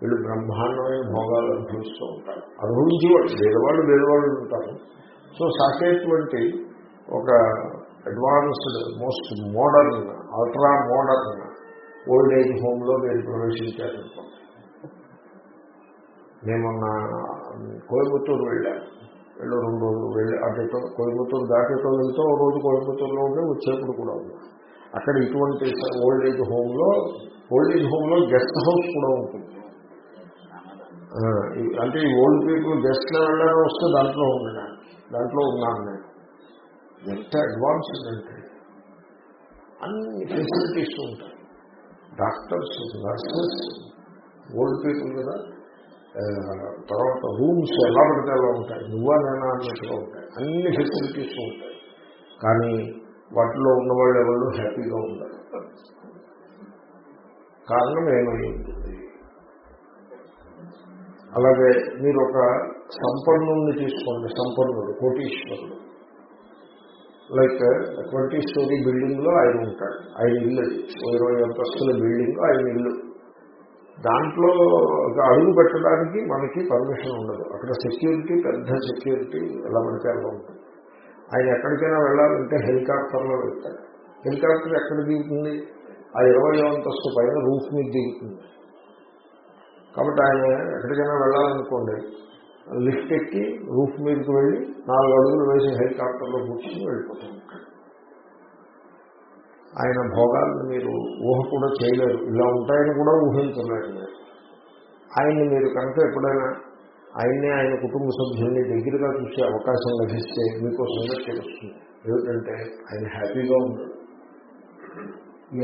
వీళ్ళు బ్రహ్మాండమైన భోగాలు అనుభవిస్తూ ఉంటారు. అనుభవించేవాళ్ళు వాళ్ళు పేదవాళ్ళు ఉంటారు. సో సాకేత్ వంటి ఒక advanced most modern ultra modern old age హోమ్లో మీరు ప్రవేశించారనుకోండి మేము కోయంబత్తూరు వెళ్ళాను వెళ్ళి రెండు రోజులు వెళ్ళి అటేటో కోయంబత్తూరు దాటితో వెళ్తే ఒక రోజు కోయంబత్తూరులో ఉండే వచ్చేప్పుడు కూడా ఉంది అక్కడ ఇటువంటి ఓల్డ్ ఏజ్ హోమ్లో ఓల్డ్ ఏజ్ హోమ్లో గెస్ట్ హౌస్ కూడా ఉంటుంది. అంటే ఈ ఓల్డ్ పీపుల్ గెస్ట్లో వెళ్ళడం వస్తే దాంట్లో ఉండడానికి. దాంట్లో ఉన్నాను. నేను ఎంత అడ్వాన్స్డ్ అంటే అన్ని ఫెసిలిటీస్ ఉంటాయి. డాక్టర్స్ నర్సెస్ ఓల్డ్ పీపుల్ కదా. తర్వాత రూమ్స్ ఎలా పడితే అలా ఉంటాయి. నువ్వా నేనా అన్నట్టుగా ఉంటాయి. అన్ని ఫెసిలిటీస్ ఉంటాయి. కానీ వాటిలో ఉన్న వాళ్ళు ఎవరు హ్యాపీగా ఉండరు. కారణం ఏమై ఉంటుంది అలాగే మీరు ఒక సంపన్నుల్ని తీసుకోండి సంపన్నుడు కోటీశ్వరుడు లైక్ ట్వంటీ స్టోరీ బిల్డింగ్లో ఆయన ఉంటాడు ఆయన ఇల్లు ఇరవై అంతస్తుల బిల్డింగ్ ఆయన ఇల్లు. దాంట్లో ఒక అడుగు పెట్టడానికి మనకి పర్మిషన్ ఉండదు. అక్కడ సెక్యూరిటీ పెద్ద సెక్యూరిటీ ఎలా పడితే అలా ఉంటుంది. ఆయన ఎక్కడికైనా వెళ్ళాలంటే హెలికాప్టర్లో వెళ్తాడు. హెలికాప్టర్ ఎక్కడ దిగుతుంది? ఆ ఇరవై అంతస్తు పైన రూఫ్ మీద దిగుతుంది. కాబట్టి ఆయన ఎక్కడికైనా వెళ్ళాలనుకోండి లిఫ్ట్ ఎక్కి రూఫ్ మీదకి వెళ్ళి నాలుగు అడుగులు వేసి హెలికాప్టర్లో కూర్చొని వెళ్ళిపోతాం. ఆయన భోగాలను మీరు ఊహ కూడా చేయలేరు. ఇలా ఉంటాయని కూడా ఊహించలేరు ఆయన్ని మీరు కనుక ఎప్పుడైనా ఆయన్నే ఆయన కుటుంబ సభ్యుల్ని దగ్గరగా చూసే అవకాశం లభిస్తే మీకు సంగతి తెలుస్తుంది ఏమిటంటే ఆయన హ్యాపీగా ఉన్నాడు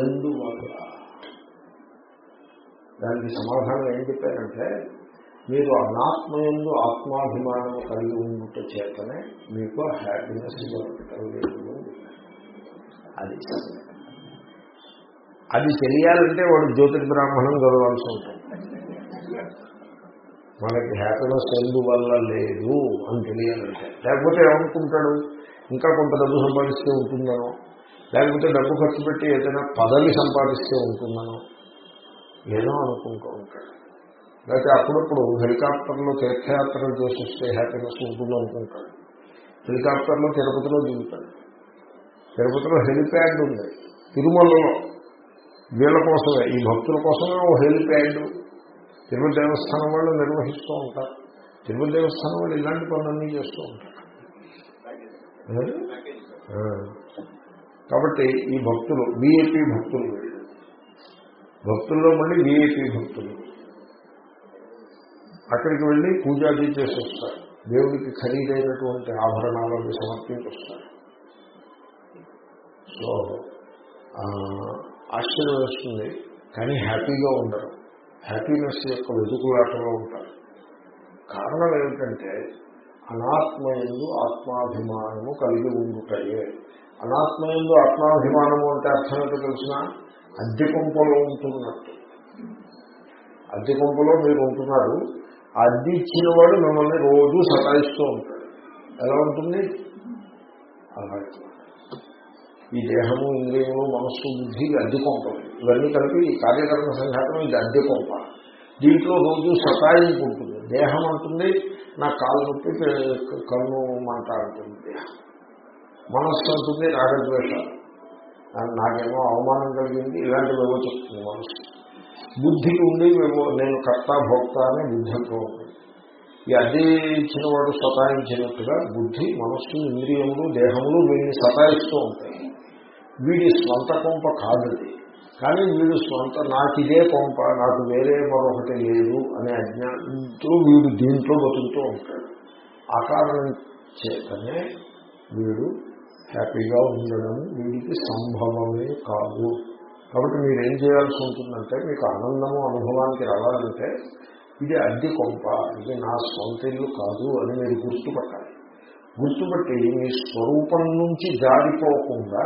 ఎందువల్ల దానికి సమాధానం ఏం చెప్పారంటే మీరు అనాత్మయందు ఆత్మాభిమానం కలిగి ఉండుట చేతనే మీకు హ్యాపీనెస్ దొరకటం అది. అది తెలియాలంటే వాడు జ్యోతిర్బ్రాహ్మణం చదవాల్సి ఉంటుంది. మనకి హ్యాపీనెస్ ఎందువల్ల లేదు అని తెలియాలంటే. లేకపోతే ఏమనుకుంటాడు? ఇంకా కొంత డబ్బు సంపాదిస్తే ఉంటుందనో? లేకపోతే డబ్బు ఖర్చు పెట్టి ఏదైనా పదవి సంపాదిస్తే ఉంటుందనో? ఏదో అనుకుంటూ ఉంటాడు. లేకపోతే అప్పుడప్పుడు హెలికాప్టర్లో తీర్థయాత్రలు చేసి వస్తే హ్యాపీనెస్ ఉంటుంది అనుకుంటాడు. హెలికాప్టర్లో తిరుపతిలో దిగుతాడు. తిరుపతిలో హెలిప్యాడ్ ఉంది. తిరుమలలో వీళ్ళ కోసమే ఈ భక్తుల కోసమే ఓ హెలిప్యాడ్. తిరుమల దేవస్థానం వాళ్ళు నిర్వహిస్తూ ఉంటారు. తిరుమల దేవస్థానం వాళ్ళు ఇలాంటి పనులన్నీ చేస్తూ ఉంటారు. కాబట్టి ఈ భక్తులు బీఏపీ భక్తులు. వీళ్ళు భక్తుల్లో మళ్ళీ బీఏపీ భక్తులు. అక్కడికి వెళ్ళి పూజాది చేసి వస్తారు దేవుడికి ఖరీదైనటువంటి ఆభరణాలను సమర్పించి వస్తారు సో ఆశ్చర్యం వేస్తుంది. కానీ హ్యాపీగా ఉండరు. హ్యాపీనెస్ యొక్క వెతుకులాటలో ఉంటారు. కారణం ఏమిటంటే అనాత్మయందు ఆత్మాభిమానము కలిగి ఉండుతాయే అనాత్మయందు ఆత్మాభిమానము అంటే అర్థం ఏంటో తెలిసిన? అద్దె కొంపలో ఉంటున్నట్టు. అద్దె కొంపలో మీరు ఉంటున్నారు. ఆ అద్దె ఇచ్చిన వాడు మిమ్మల్ని రోజు సతాయిస్తూ ఉంటాడు. ఎలా ఉంటుంది? అలాగే ఈ దేహము ఇంద్రియము మనస్సు బుద్ధి ఇది అద్దె కొంపలు ఇవన్నీ కలిపి ఈ కార్యకరణ సంఘాతం ఇది అద్దె కొంప దీంట్లో రోజు సతాయింపు ఉంటుంది దేహం అంటుంది నా కాలు నొప్పి కన్ను మంట అంటుంది దేహం. మనస్సు అంటుంది రాగద్వేషాలు. నాకేమో అవమానం కలిగింది ఇలాంటివేవో చెప్తుంది మనస్సు. బుద్ధికి ఉండి మేము నేను కర్త భోక్త అనే బుద్ధితో ఉంటుంది ఈ అద్దె ఇచ్చిన వాడు సతాయించినట్టుగా బుద్ధి మనస్సు ఇంద్రియములు దేహములు వీడిని సతాయిస్తూ ఉంటాయి. వీడి స్వంత కొంప కాదు కానీ వీడు స్వంత నాకు ఇదే కొంప నాకు వేరే మరొకటి లేదు అనే అజ్ఞానంతో వీడు దీంట్లో బతుకుతూ ఉంటాడు. ఆ కారణం చేతనే వీడు హ్యాపీగా ఉండడం వీడికి సంభవమే కాదు. కాబట్టి మీరు ఏం చేయాల్సి ఉంటుందంటే మీకు ఆనందము అనుభవానికి రావాలంటే ఇది అద్దె కొంప ఇది నా సొంత ఇల్లు కాదు అని మీరు గుర్తుపట్టాలి. గుర్తుపట్టి మీ స్వరూపం నుంచి జారిపోకుండా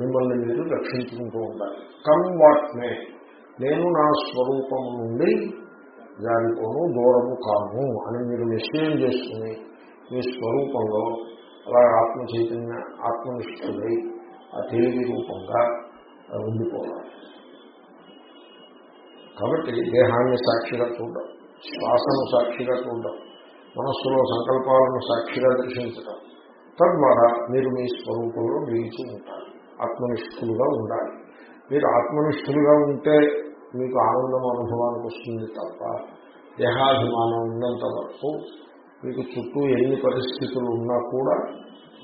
మిమ్మల్ని మీరు రక్షించుకుంటూ ఉండాలి. కమ్ వాట్మే నేను నా స్వరూపం నుండి జారిపోను దూరము కాను అని మీరు నిశ్చయం చేసుకుని మీ స్వరూపంలో అలా ఆత్మ చైతన్య ఆత్మనిష్ఠుడై ఆ తెలివి రూపంగా ఉండిపోవాలి. కాబట్టి దేహాన్ని సాక్షిగా చూడడం శ్వాసను సాక్షిగా చూడడం మనస్సులో సంకల్పాలను సాక్షిగా దర్శించడం తద్వారా మీరు మీ స్వరూపంలో నిలిచి ఉంటారు ఆత్మనిష్ఠులుగా ఉండాలి. మీరు ఆత్మనిష్ఠులుగా ఉంటే మీకు ఆనందం అనుభవానికి వస్తుంది తప్ప దేహాభిమానం ఉన్నంత వరకు మీకు చుట్టూ ఎన్ని పరిస్థితులు ఉన్నా కూడా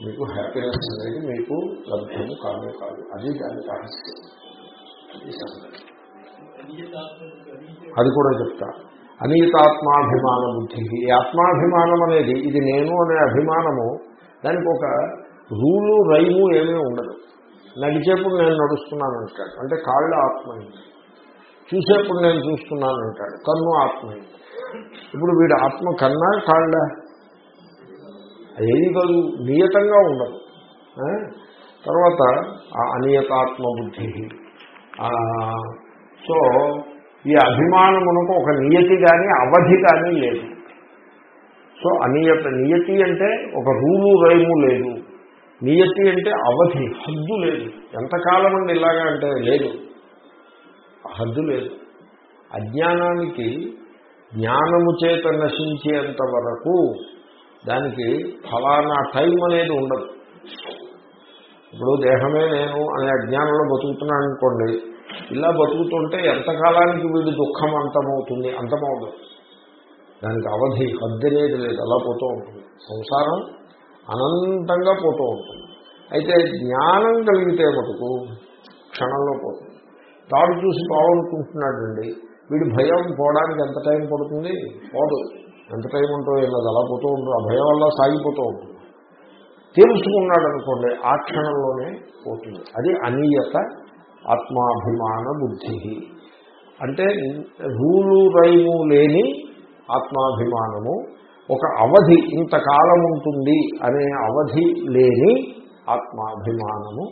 మీకు హ్యాపీనెస్ అనేది మీకు లభ్యము కానే కాదు. అది దాని రహస్యం. అది కూడా చెప్తా. అనీతాత్మాభిమాన బుద్ధి ఈ ఆత్మాభిమానం అనేది ఇది నేను అనే అభిమానము దానికి ఒక రూలు రైము ఏమీ ఉండదు. నడిచేప్పుడు నేను నడుస్తున్నాను అంటాడు. అంటే కాళ్ళు ఆత్మైంది చూసేప్పుడు నేను చూస్తున్నాను అంటాడు. కన్ను ఆత్మైంది ఇప్పుడు వీడు ఆత్మ కన్నా కాళ్ళ ఏది కాదు నియతంగా ఉండదు. తర్వాత ఆ అనియతాత్మ బుద్ధి సో ఈ అభిమానమునకు ఒక నియతి కానీ అవధి కానీ లేదు. సో అనియత నియతి అంటే ఒక రూలు రైము లేదు. నియతి అంటే అవధి హద్దు లేదు. ఎంతకాలం అండి ఇలాగా అంటే లేదు. హద్దు లేదు. అజ్ఞానానికి జ్ఞానము చేత నశించేంత వరకు దానికి ఫలానా టైం అనేది ఉండదు. ఇప్పుడు దేహమే నేను అనే అజ్ఞానంలో బతుకుతున్నాను అనుకోండి ఇలా బతుకుతుంటే ఎంతకాలానికి వీడి దుఃఖం అంతమవుతుంది? అంతమవుతుంది దానికి అవధి హద్దు అనేది లేదు. అలా పోతూ ఉంటుంది. సంసారం అనంతంగా పోతూ ఉంటుంది. అయితే జ్ఞానం కలిగితే మటుకు క్షణంలో పోతుంది. తాడు చూసి పావనుకుంటున్నాడండి వీడి భయం పోవడానికి ఎంత టైం పడుతుంది? పోదు. ఎంత టైం ఉంటుందో ఇలా అలా పోతూ ఉంటుంది ఆ భయం వల్ల సాగిపోతూ ఉంటుంది తెలుసుకున్నాడు అనుకోండి ఆ క్షణంలోనే పోతుంది. అది అనియత ఆత్మాభిమాన బుద్ధి. అంటే రూలు రైము లేని ఆత్మాభిమానము ఒక అవధి ఇంతకాలం ఉంటుంది అనే అవధి లేని ఆత్మాభిమానము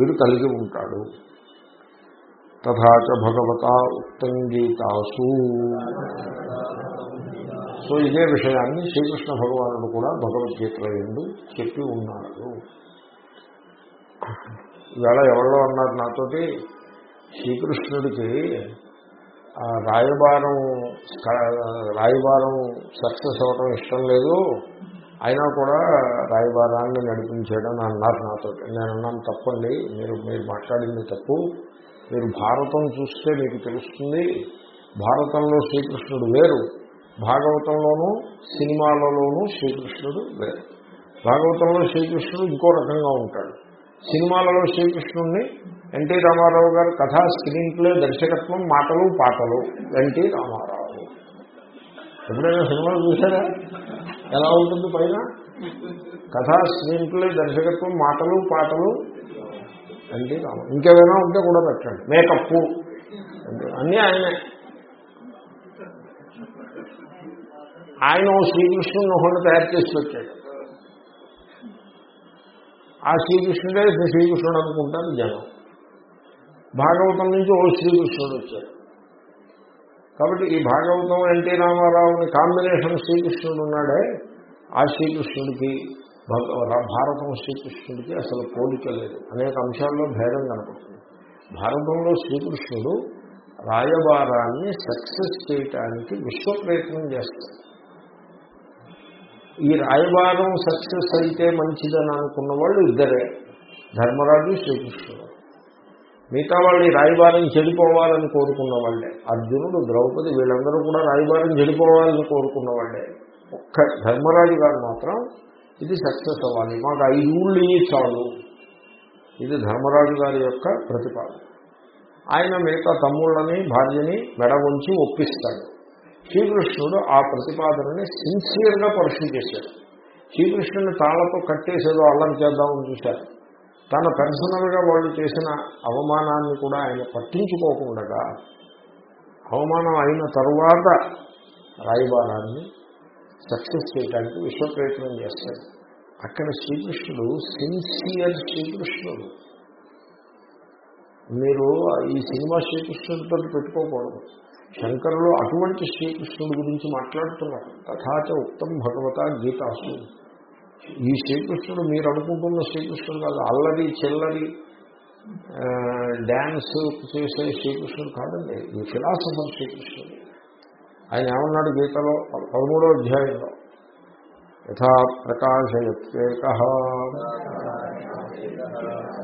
వీడు కలిగి ఉంటాడు. తథాచ భగవత ఉత్తంగీతాసు సో ఇదే విషయాన్ని శ్రీకృష్ణ భగవానుడు కూడా భగవద్గీతలో ఎందు చెప్పి ఉన్నాడు. ఇవాళ ఎవరో అన్నారు నాతోటి శ్రీకృష్ణుడికి రాయబారం రాయబారం సక్సెస్ అవ్వడం ఇష్టం లేదు అయినా కూడా రాయబారాన్ని నడిపించాడని అన్నారు నాతో నేను అన్నాను తప్పండి మీరు మీరు మాట్లాడింది తప్పు. మీరు భారతం చూస్తే మీకు తెలుస్తుంది భారతంలో శ్రీకృష్ణుడు వేరు. భాగవతంలోనూ సినిమాలలోనూ శ్రీకృష్ణుడు వేరు భాగవతంలో శ్రీకృష్ణుడు ఇంకో రకంగా ఉంటాడు. సినిమాలలో శ్రీకృష్ణుడిని ఎన్టీ రామారావు గారు కథా స్క్రీన్ ప్లే దర్శకత్వం మాటలు పాటలు ఎన్టీ రామారావు. ఎప్పుడైనా సినిమాలు చూసారా ఎలా ఉంటుంది పైన? కథ స్క్రీన్ ప్లే దర్శకత్వం మాటలు పాటలు ఎన్టీ రామారావు ఇంకేమైనా ఉంటే కూడా పెట్టండి. మేకప్ అన్నీ ఆయనే. ఆయన శ్రీకృష్ణుని ఒకళ్ళు తయారు చేసి పెట్టాడు. ఆ శ్రీకృష్ణుడే శ్రీకృష్ణుడు అనుకుంటారు జనం. భాగవతం నుంచి ఓ శ్రీకృష్ణుడు వచ్చాడు. కాబట్టి ఈ భాగవతం ఎన్టీ రామారావుని కాంబినేషన్ శ్రీకృష్ణుడు ఉన్నాడే. ఆ శ్రీకృష్ణుడికి భారతం శ్రీకృష్ణుడికి అసలు పోలిక లేదు. అనేక అంశాల్లో భేదం కనపడుతుంది. భారతంలో శ్రీకృష్ణుడు రాయబారాన్ని సక్సెస్ చేయటానికి విశ్వ ప్రయత్నం చేస్తాడు. ఈ రాయబారం సక్సెస్ అయితే మంచిదని అనుకున్న వాళ్ళు ఇద్దరే. ధర్మరాజు శ్రీకృష్ణుడు. మిగతా వాళ్ళు ఈ రాయబారం చెడిపోవాలని కోరుకున్న వాళ్ళే అర్జునుడు ద్రౌపది వీళ్ళందరూ కూడా రాయబారం చెడిపోవాలని కోరుకున్న వాళ్ళే ఒక్క ధర్మరాజు గారు మాత్రం ఇది సక్సెస్ అవ్వాలి. మాకు ఐదు ఊళ్ళు చాలు. ఇది ధర్మరాజు గారి యొక్క ప్రతిపాదన. ఆయన మిగతా తమ్ముళ్ళని భార్యని మెడ ఉంచి ఒప్పిస్తాడు. శ్రీకృష్ణుడు ఆ ప్రతిపాదనని సిన్సియర్గా పరిశీలి చేశాడు. శ్రీకృష్ణుని తాళ్ళతో కట్టేసేదో అల్లం చేద్దామని చూశారు తన పర్సనల్గా వాళ్ళు చేసిన అవమానాన్ని కూడా ఆయన పట్టించుకోకుండా అవమానం అయిన తరువాత రాయబారాన్ని సక్సెస్ చేయడానికి విశ్వప్రయత్నం చేస్తాడు. అక్కడ శ్రీకృష్ణుడు సిన్సియర్ శ్రీకృష్ణుడు. మీరు ఈ సినిమా శ్రీకృష్ణుడితో పెట్టుకోకూడదు. శంకరులు అటువంటి శ్రీకృష్ణుడి గురించి మాట్లాడుతున్నారు. తథాచ ఉత్తం భగవత గీతాసు. ఈ శ్రీకృష్ణుడు మీరు అనుకుంటున్న శ్రీకృష్ణుడు కాదు అల్లరి చెల్లరి డ్యాన్స్ చేసే శ్రీకృష్ణుడు కాదండి. ఈ ఫిలాసఫర్ శ్రీకృష్ణుడు. ఆయన ఏమన్నాడు గీతలో? పదమూడో అధ్యాయంలో. యథా ప్రకాశయత్వేక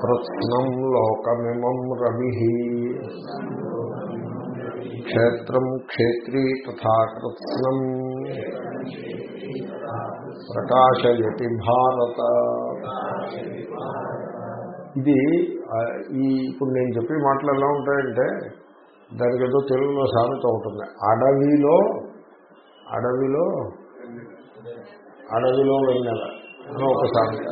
కృత్నం లోకమిమం రవి క్షేత్రం క్షేత్రీ తథా కృత్స్నం. ప్రకాశయతి భారత ఇది ఈ ఇప్పుడు నేను చెప్పే మాటలు ఎలా ఉంటాయంటే దానికి ఏదో తెలుగులో సామెత ఉంటుంది అడవిలో అడవిలో అడవిలో వెన్నెల అని ఒక సామెత.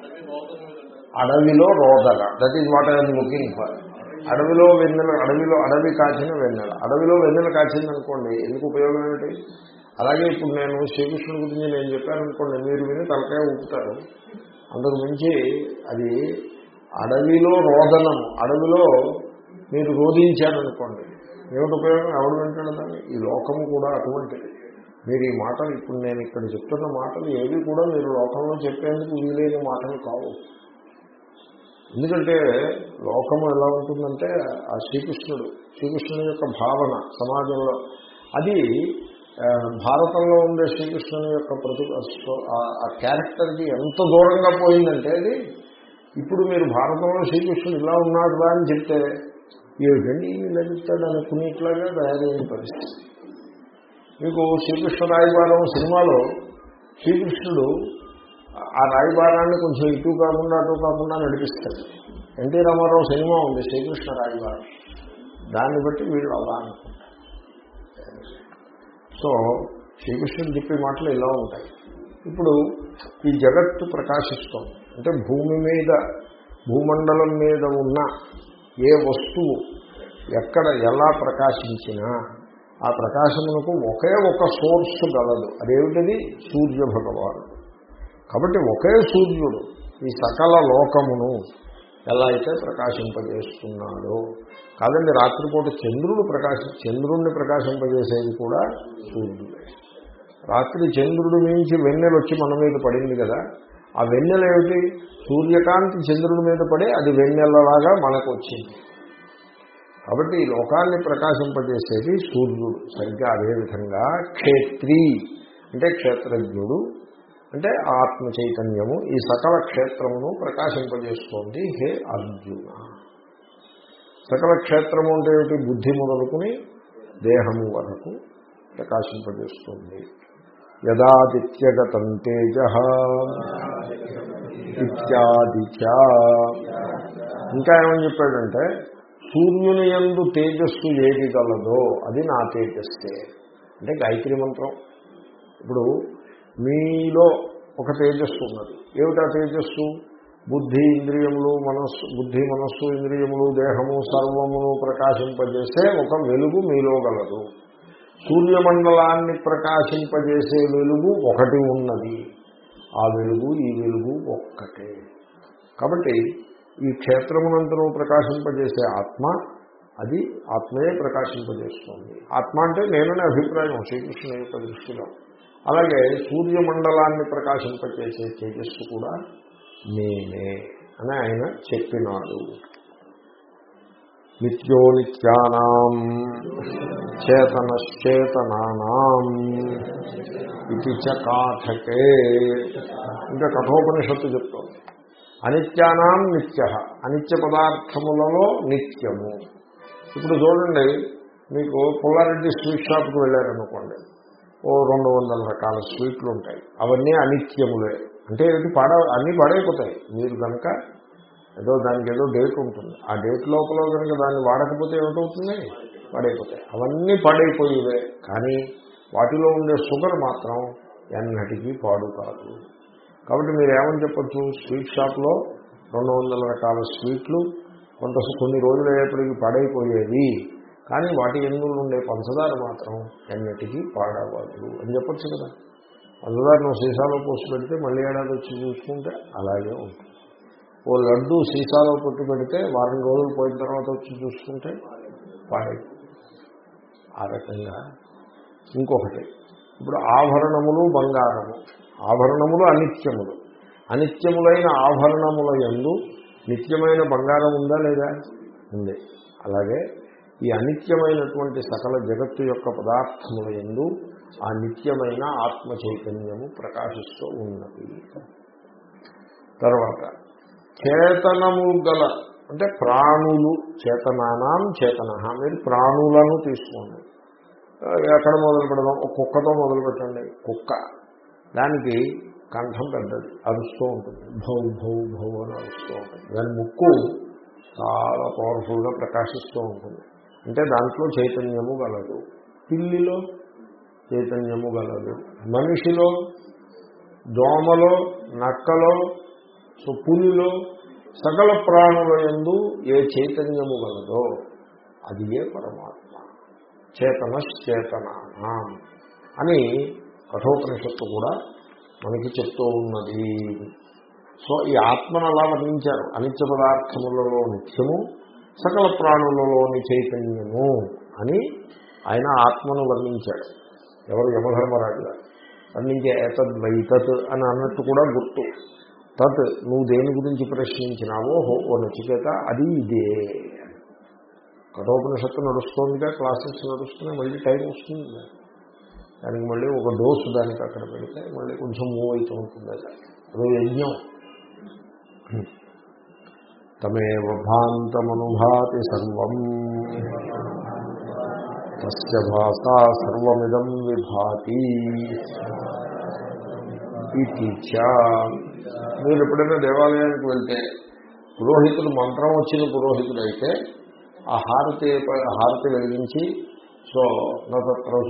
అడవి అడవిలో రోదల. That is what I'm looking for అడవిలో వెన్నెల అడవిలో అడవి కాచిన వెన్నెల. అడవిలో వెన్నెల కాచింది అనుకోండి ఎందుకు ఉపయోగం ఏమిటి? అలాగే ఇప్పుడు నేను శ్రీకృష్ణుడి గురించి నేను చెప్పాను అనుకోండి మీరు విని తలకాయ ఊపుతారు. అందుకు మించి అది అడవిలో రోదనం అడవిలో మీరు రోధించారనుకోండి ఏమిటి ఉపయోగం? ఎవడు వింటాడు దాన్ని? ఈ లోకము కూడా అటువంటిది. మీరు ఈ మాటలు ఇప్పుడు నేను ఇక్కడ చెప్తున్న మాటలు ఏవి కూడా మీరు లోకంలో చెప్పేందుకు వీలైన మాటలు కావు. ఎందుకంటే లోకము ఎలా ఉంటుందంటే ఆ శ్రీకృష్ణుడు శ్రీకృష్ణుని యొక్క భావన సమాజంలో. అది భారతంలో ఉండే శ్రీకృష్ణుని యొక్క ప్రతి ఆ- ఆ క్యారెక్టర్కి ఎంత దూరంగా పోయిందంటే అది ఇప్పుడు మీరు భారతంలో శ్రీకృష్ణుడు ఇలా ఉన్నాడు రా అని చెప్తే ఏమిటండి ఈయన ఇలా చెప్తాడు? అనుకునేట్లాగా తయారైన పరిస్థితి. మీకు శ్రీకృష్ణ రాయబారం సినిమాలో శ్రీకృష్ణుడు ఆ రాయిబారాన్ని కొంచెం ఇటు కాకుండా అటు కాకుండా నడిపిస్తాడు ఎన్టీ రామారావు సినిమా ఉంది శ్రీకృష్ణ రాయిబారం. దాన్ని బట్టి వీళ్ళు అలా అనుకుంటారు. సో శ్రీకృష్ణుడు చెప్పే మాటలు ఇలా ఉంటాయి. ఇప్పుడు ఈ జగత్తు ప్రకాశిస్తోంది. అంటే భూమి మీద భూమండలం మీద ఉన్న ఏ వస్తువు ఎక్కడ ఎలా ప్రకాశించినా ఆ ప్రకాశమునకు ఒకే ఒక సోర్స్ గలదు. అదేమిటది? సూర్య కాబట్టి ఒకే సూర్యుడు ఈ సకల లోకమును ఎలా అయితే ప్రకాశింపజేస్తున్నాడో కాదండి రాత్రిపూట చంద్రుడు ప్రకాశి చంద్రుణ్ణి ప్రకాశింపజేసేది కూడా సూర్యుడే. రాత్రి చంద్రుడి నుంచి వెన్నెలు వచ్చి మన మీద పడింది కదా ఆ వెన్నెల ఏమిటి? సూర్యకాంతి చంద్రుడి మీద పడి అది వెన్నెలలాగా మనకు వచ్చింది. కాబట్టి ఈ లోకాన్ని ప్రకాశింపజేసేది సూర్యుడు సరిగ్గా అదేవిధంగా క్షేత్రి. అంటే క్షేత్రజ్ఞుడు అంటే ఆత్మ చైతన్యము ఈ సకల క్షేత్రమును ప్రకాశింపజేస్తోంది హే అర్జున. సకల క్షేత్రము అంటే ఏమిటి? బుద్ధి మొదలుకుని దేహము వరకు ప్రకాశింపజేస్తుంది. యదాదిత్యగతం తేజ ఇత్యాది ఇంకా ఏమని చెప్పాడంటే సూర్యుని యందు తేజస్సు ఏది గలదో అది నా తేజస్సే. అంటే గాయత్రి మంత్రం. ఇప్పుడు మీలో ఒక తేజస్సు ఉన్నది. ఏమిటా తేజస్సు? బుద్ధి ఇంద్రియములు మనస్సు బుద్ధి మనస్సు ఇంద్రియములు దేహము సర్వమును ప్రకాశింపజేసే ఒక వెలుగు మీలో గలదు. సూర్యమండలాన్ని ప్రకాశింపజేసే వెలుగు ఒకటి ఉన్నది. ఆ వెలుగు ఈ వెలుగు ఒక్కటే. కాబట్టి ఈ క్షేత్రమునంతరం ప్రకాశింపజేసే ఆత్మ అది ఆత్మయే ప్రకాశింపజేస్తుంది. ఆత్మ అంటే నేననే అభిప్రాయం శ్రీకృష్ణ యొక్క దృష్టిలో. అలాగే సూర్యమండలాన్ని ప్రకాశింపచేసే తేజస్సు కూడా నేనే అని ఆయన చెప్పినాడు. నిత్యో నిత్యానాం చేతనశ్చేతనానాం ఇది చకాఠకే కాథకే. ఇంకా కఠోపనిషత్తు చెప్తోంది అనిత్యానాం నిత్య అనిత్య పదార్థములలో నిత్యము. ఇప్పుడు చూడండి మీకు పుల్లారెడ్డి స్వీట్ షాప్కి వెళ్ళారనుకోండి. ఓ రెండు వందల రకాల స్వీట్లు ఉంటాయి. అవన్నీ అనిత్యములే. అంటే ఏంటి పాడ అన్నీ పడైపోతాయి. మీరు కనుక ఏదో దానికి ఏదో డేట్ ఉంటుంది. ఆ డేట్ లోపల కనుక దాన్ని వాడకపోతే ఏమిటవుతుంది? పడైపోతాయి. అవన్నీ పడైపోయేవే. కానీ వాటిలో ఉండే షుగర్ మాత్రం ఎన్నటికీ పాడు కాదు. కాబట్టి మీరు ఏమని చెప్పచ్చు? స్వీట్ షాప్లో రెండు వందల రకాల స్వీట్లు కొంత కొన్ని రోజులు అయ్యేప్పటికీ పాడైపోయేవి. కానీ వాటి ఎందులో ఉండే పంచదార మాత్రం ఎన్నటికీ పాడవద్దు అని చెప్పచ్చు కదా. పంచదారను సీసాలో పోసి పెడితే మళ్ళీ ఏడాది వచ్చి చూసుకుంటే అలాగే ఉంటుంది. ఓ లడ్డు సీసాలో కొట్టి పెడితే వారం రోజులు పోయిన తర్వాత వచ్చి చూసుకుంటే పాడే ఆ రకంగా ఇంకొకటి ఇప్పుడు ఆభరణములు బంగారము. ఆభరణములు అనిత్యములు. అనిత్యములైన ఆభరణముల ఎందు నిత్యమైన బంగారం ఉందా లేదా? ఉంది. అలాగే ఈ అనిత్యమైనటువంటి సకల జగత్తు యొక్క పదార్థముల ఎందు ఆ నిత్యమైన ఆత్మ చైతన్యము ప్రకాశిస్తూ ఉన్నది. తర్వాత చేతనము గల అంటే ప్రాణులు చేతనానాం చేతన మీరు ప్రాణులను తీసుకోండి. ఎక్కడ మొదలు పెడదాం? ఒక కుక్కతో మొదలు పెట్టండి. కుక్క. దానికి కంఠం పెద్దది. అరుస్తూ ఉంటుంది. భౌ భౌ భౌ అని అరుస్తూ ఉంటుంది. దాని ముక్కు చాలా పవర్ఫుల్గా ప్రకాశిస్తూ ఉంటుంది. అంటే దాంట్లో చైతన్యము గలదు. పిల్లిలో చైతన్యము గలదు. మనిషిలో దోమలో నక్కలో సో పులిలో సకల ప్రాణుల ఎందు ఏ చైతన్యము గలదో అది ఏ పరమాత్మ. చేతనశ్చేతన అని కఠోపనిషత్తు కూడా మనకి చెప్తూ ఉన్నది. సో ఈ ఆత్మను అలా వర్ణించారు. అనిత్య పదార్థములలో నిత్యము సకల ప్రాణులలోని చైతన్యము అని ఆయన ఆత్మను వర్ణించాడు. ఎవరు యమధర్మరాజు గారు వర్ణించే ఏతద్ వైతత్ అని అన్నట్టు కూడా గుర్తు. తత్ నువ్వు దేని గురించి ప్రశ్నించినావో ఓ నచికేత అది ఇదే. కఠోపనిషత్తు నడుస్తోందిగా క్లాసెస్ నడుస్తున్నాయి మళ్ళీ టైం వస్తుంది. దానికి మళ్ళీ ఒక డోసు దానికి అక్కడ పెడితే మళ్ళీ కొంచెం మూవ్ అవుతూ ఉంటుంది. అదో యజ్ఞం. తమేవ భాంతమనుభాతి సర్వం. తస్య భాషా సర్వమిదం విభాతి. ఇది మీరు ఎప్పుడైనా దేవాలయానికి వెళ్తే పురోహితుడు మంత్రం వచ్చిన పురోహితుడు అయితే ఆ హారతి హారతి వెలిగించి సో నత్ర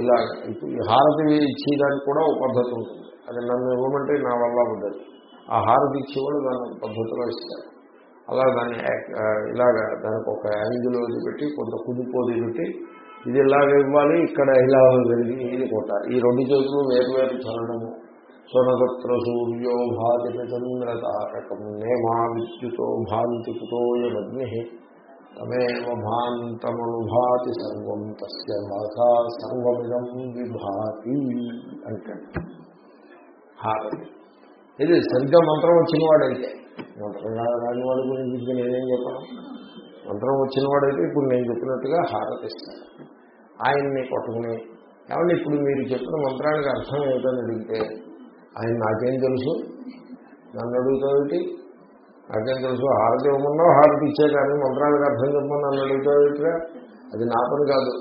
ఇలా ఈ హారతి ఇచ్చేదానికి కూడా ఒక పద్ధతి ఉంటుంది. అది నన్ను ఇవ్వమంటే నా వల్ల ఉండదు. ఆ హారతి ఇచ్చేవాళ్ళు దాని పద్ధతిలో ఇస్తారు అలా దాన్ని ఇలాగా దానికి ఒక యాంగిల్ పెట్టి కొంత కుదిపోది పెట్టి ఇది ఇలాగ ఇవ్వాలి? ఇక్కడ ఇలా జరిగి ఇది కోట ఈ రెండు చేతులు వేరు వేరు చల్లడము స్వనగత్ర సూర్యో భాతి చంద్ర తారకం నేమా విద్యుతో భాంతి కుతోయమగ్ని తమేవ భాంతమనుభాతి సర్వం తస్య భాష సర్వమిదం విభాతి అంటే హారతి. ఇది సరిగ్గా మంత్రం వచ్చిన వాడైతే మంత్రం రాని వాడి గురించి నేనేం చెప్పను? మంత్రం వచ్చిన వాడైతే ఇప్పుడు నేను చెప్పినట్టుగా హారతిస్తాను ఆయన్ని కొట్టుకుని ఏమంటే ఇప్పుడు మీరు చెప్పిన మంత్రానికి అర్థం ఏమిటని అడిగితే ఆయన నాకేం తెలుసు? నన్ను అడుగుతావేటి నాకేం తెలుసు? హారతి ఇవ్వమన్నావు హారతి ఇచ్చే కానీ మంత్రానికి అర్థం చెప్పమని నన్ను అడుగుతావేటిగా అది నా పని కాదు.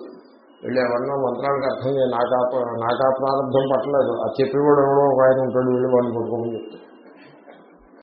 వీళ్ళు ఎవరన్నా మంత్రానికి అర్థం చేయ నాకు నాకు ఆ ప్రారంభం పట్టలేదు. ఆ చెప్పేవాడు ఎవడో ఒక ఆయన ఉంటాడు వీళ్ళు వాళ్ళు పట్టుకోమని చెప్తాడు.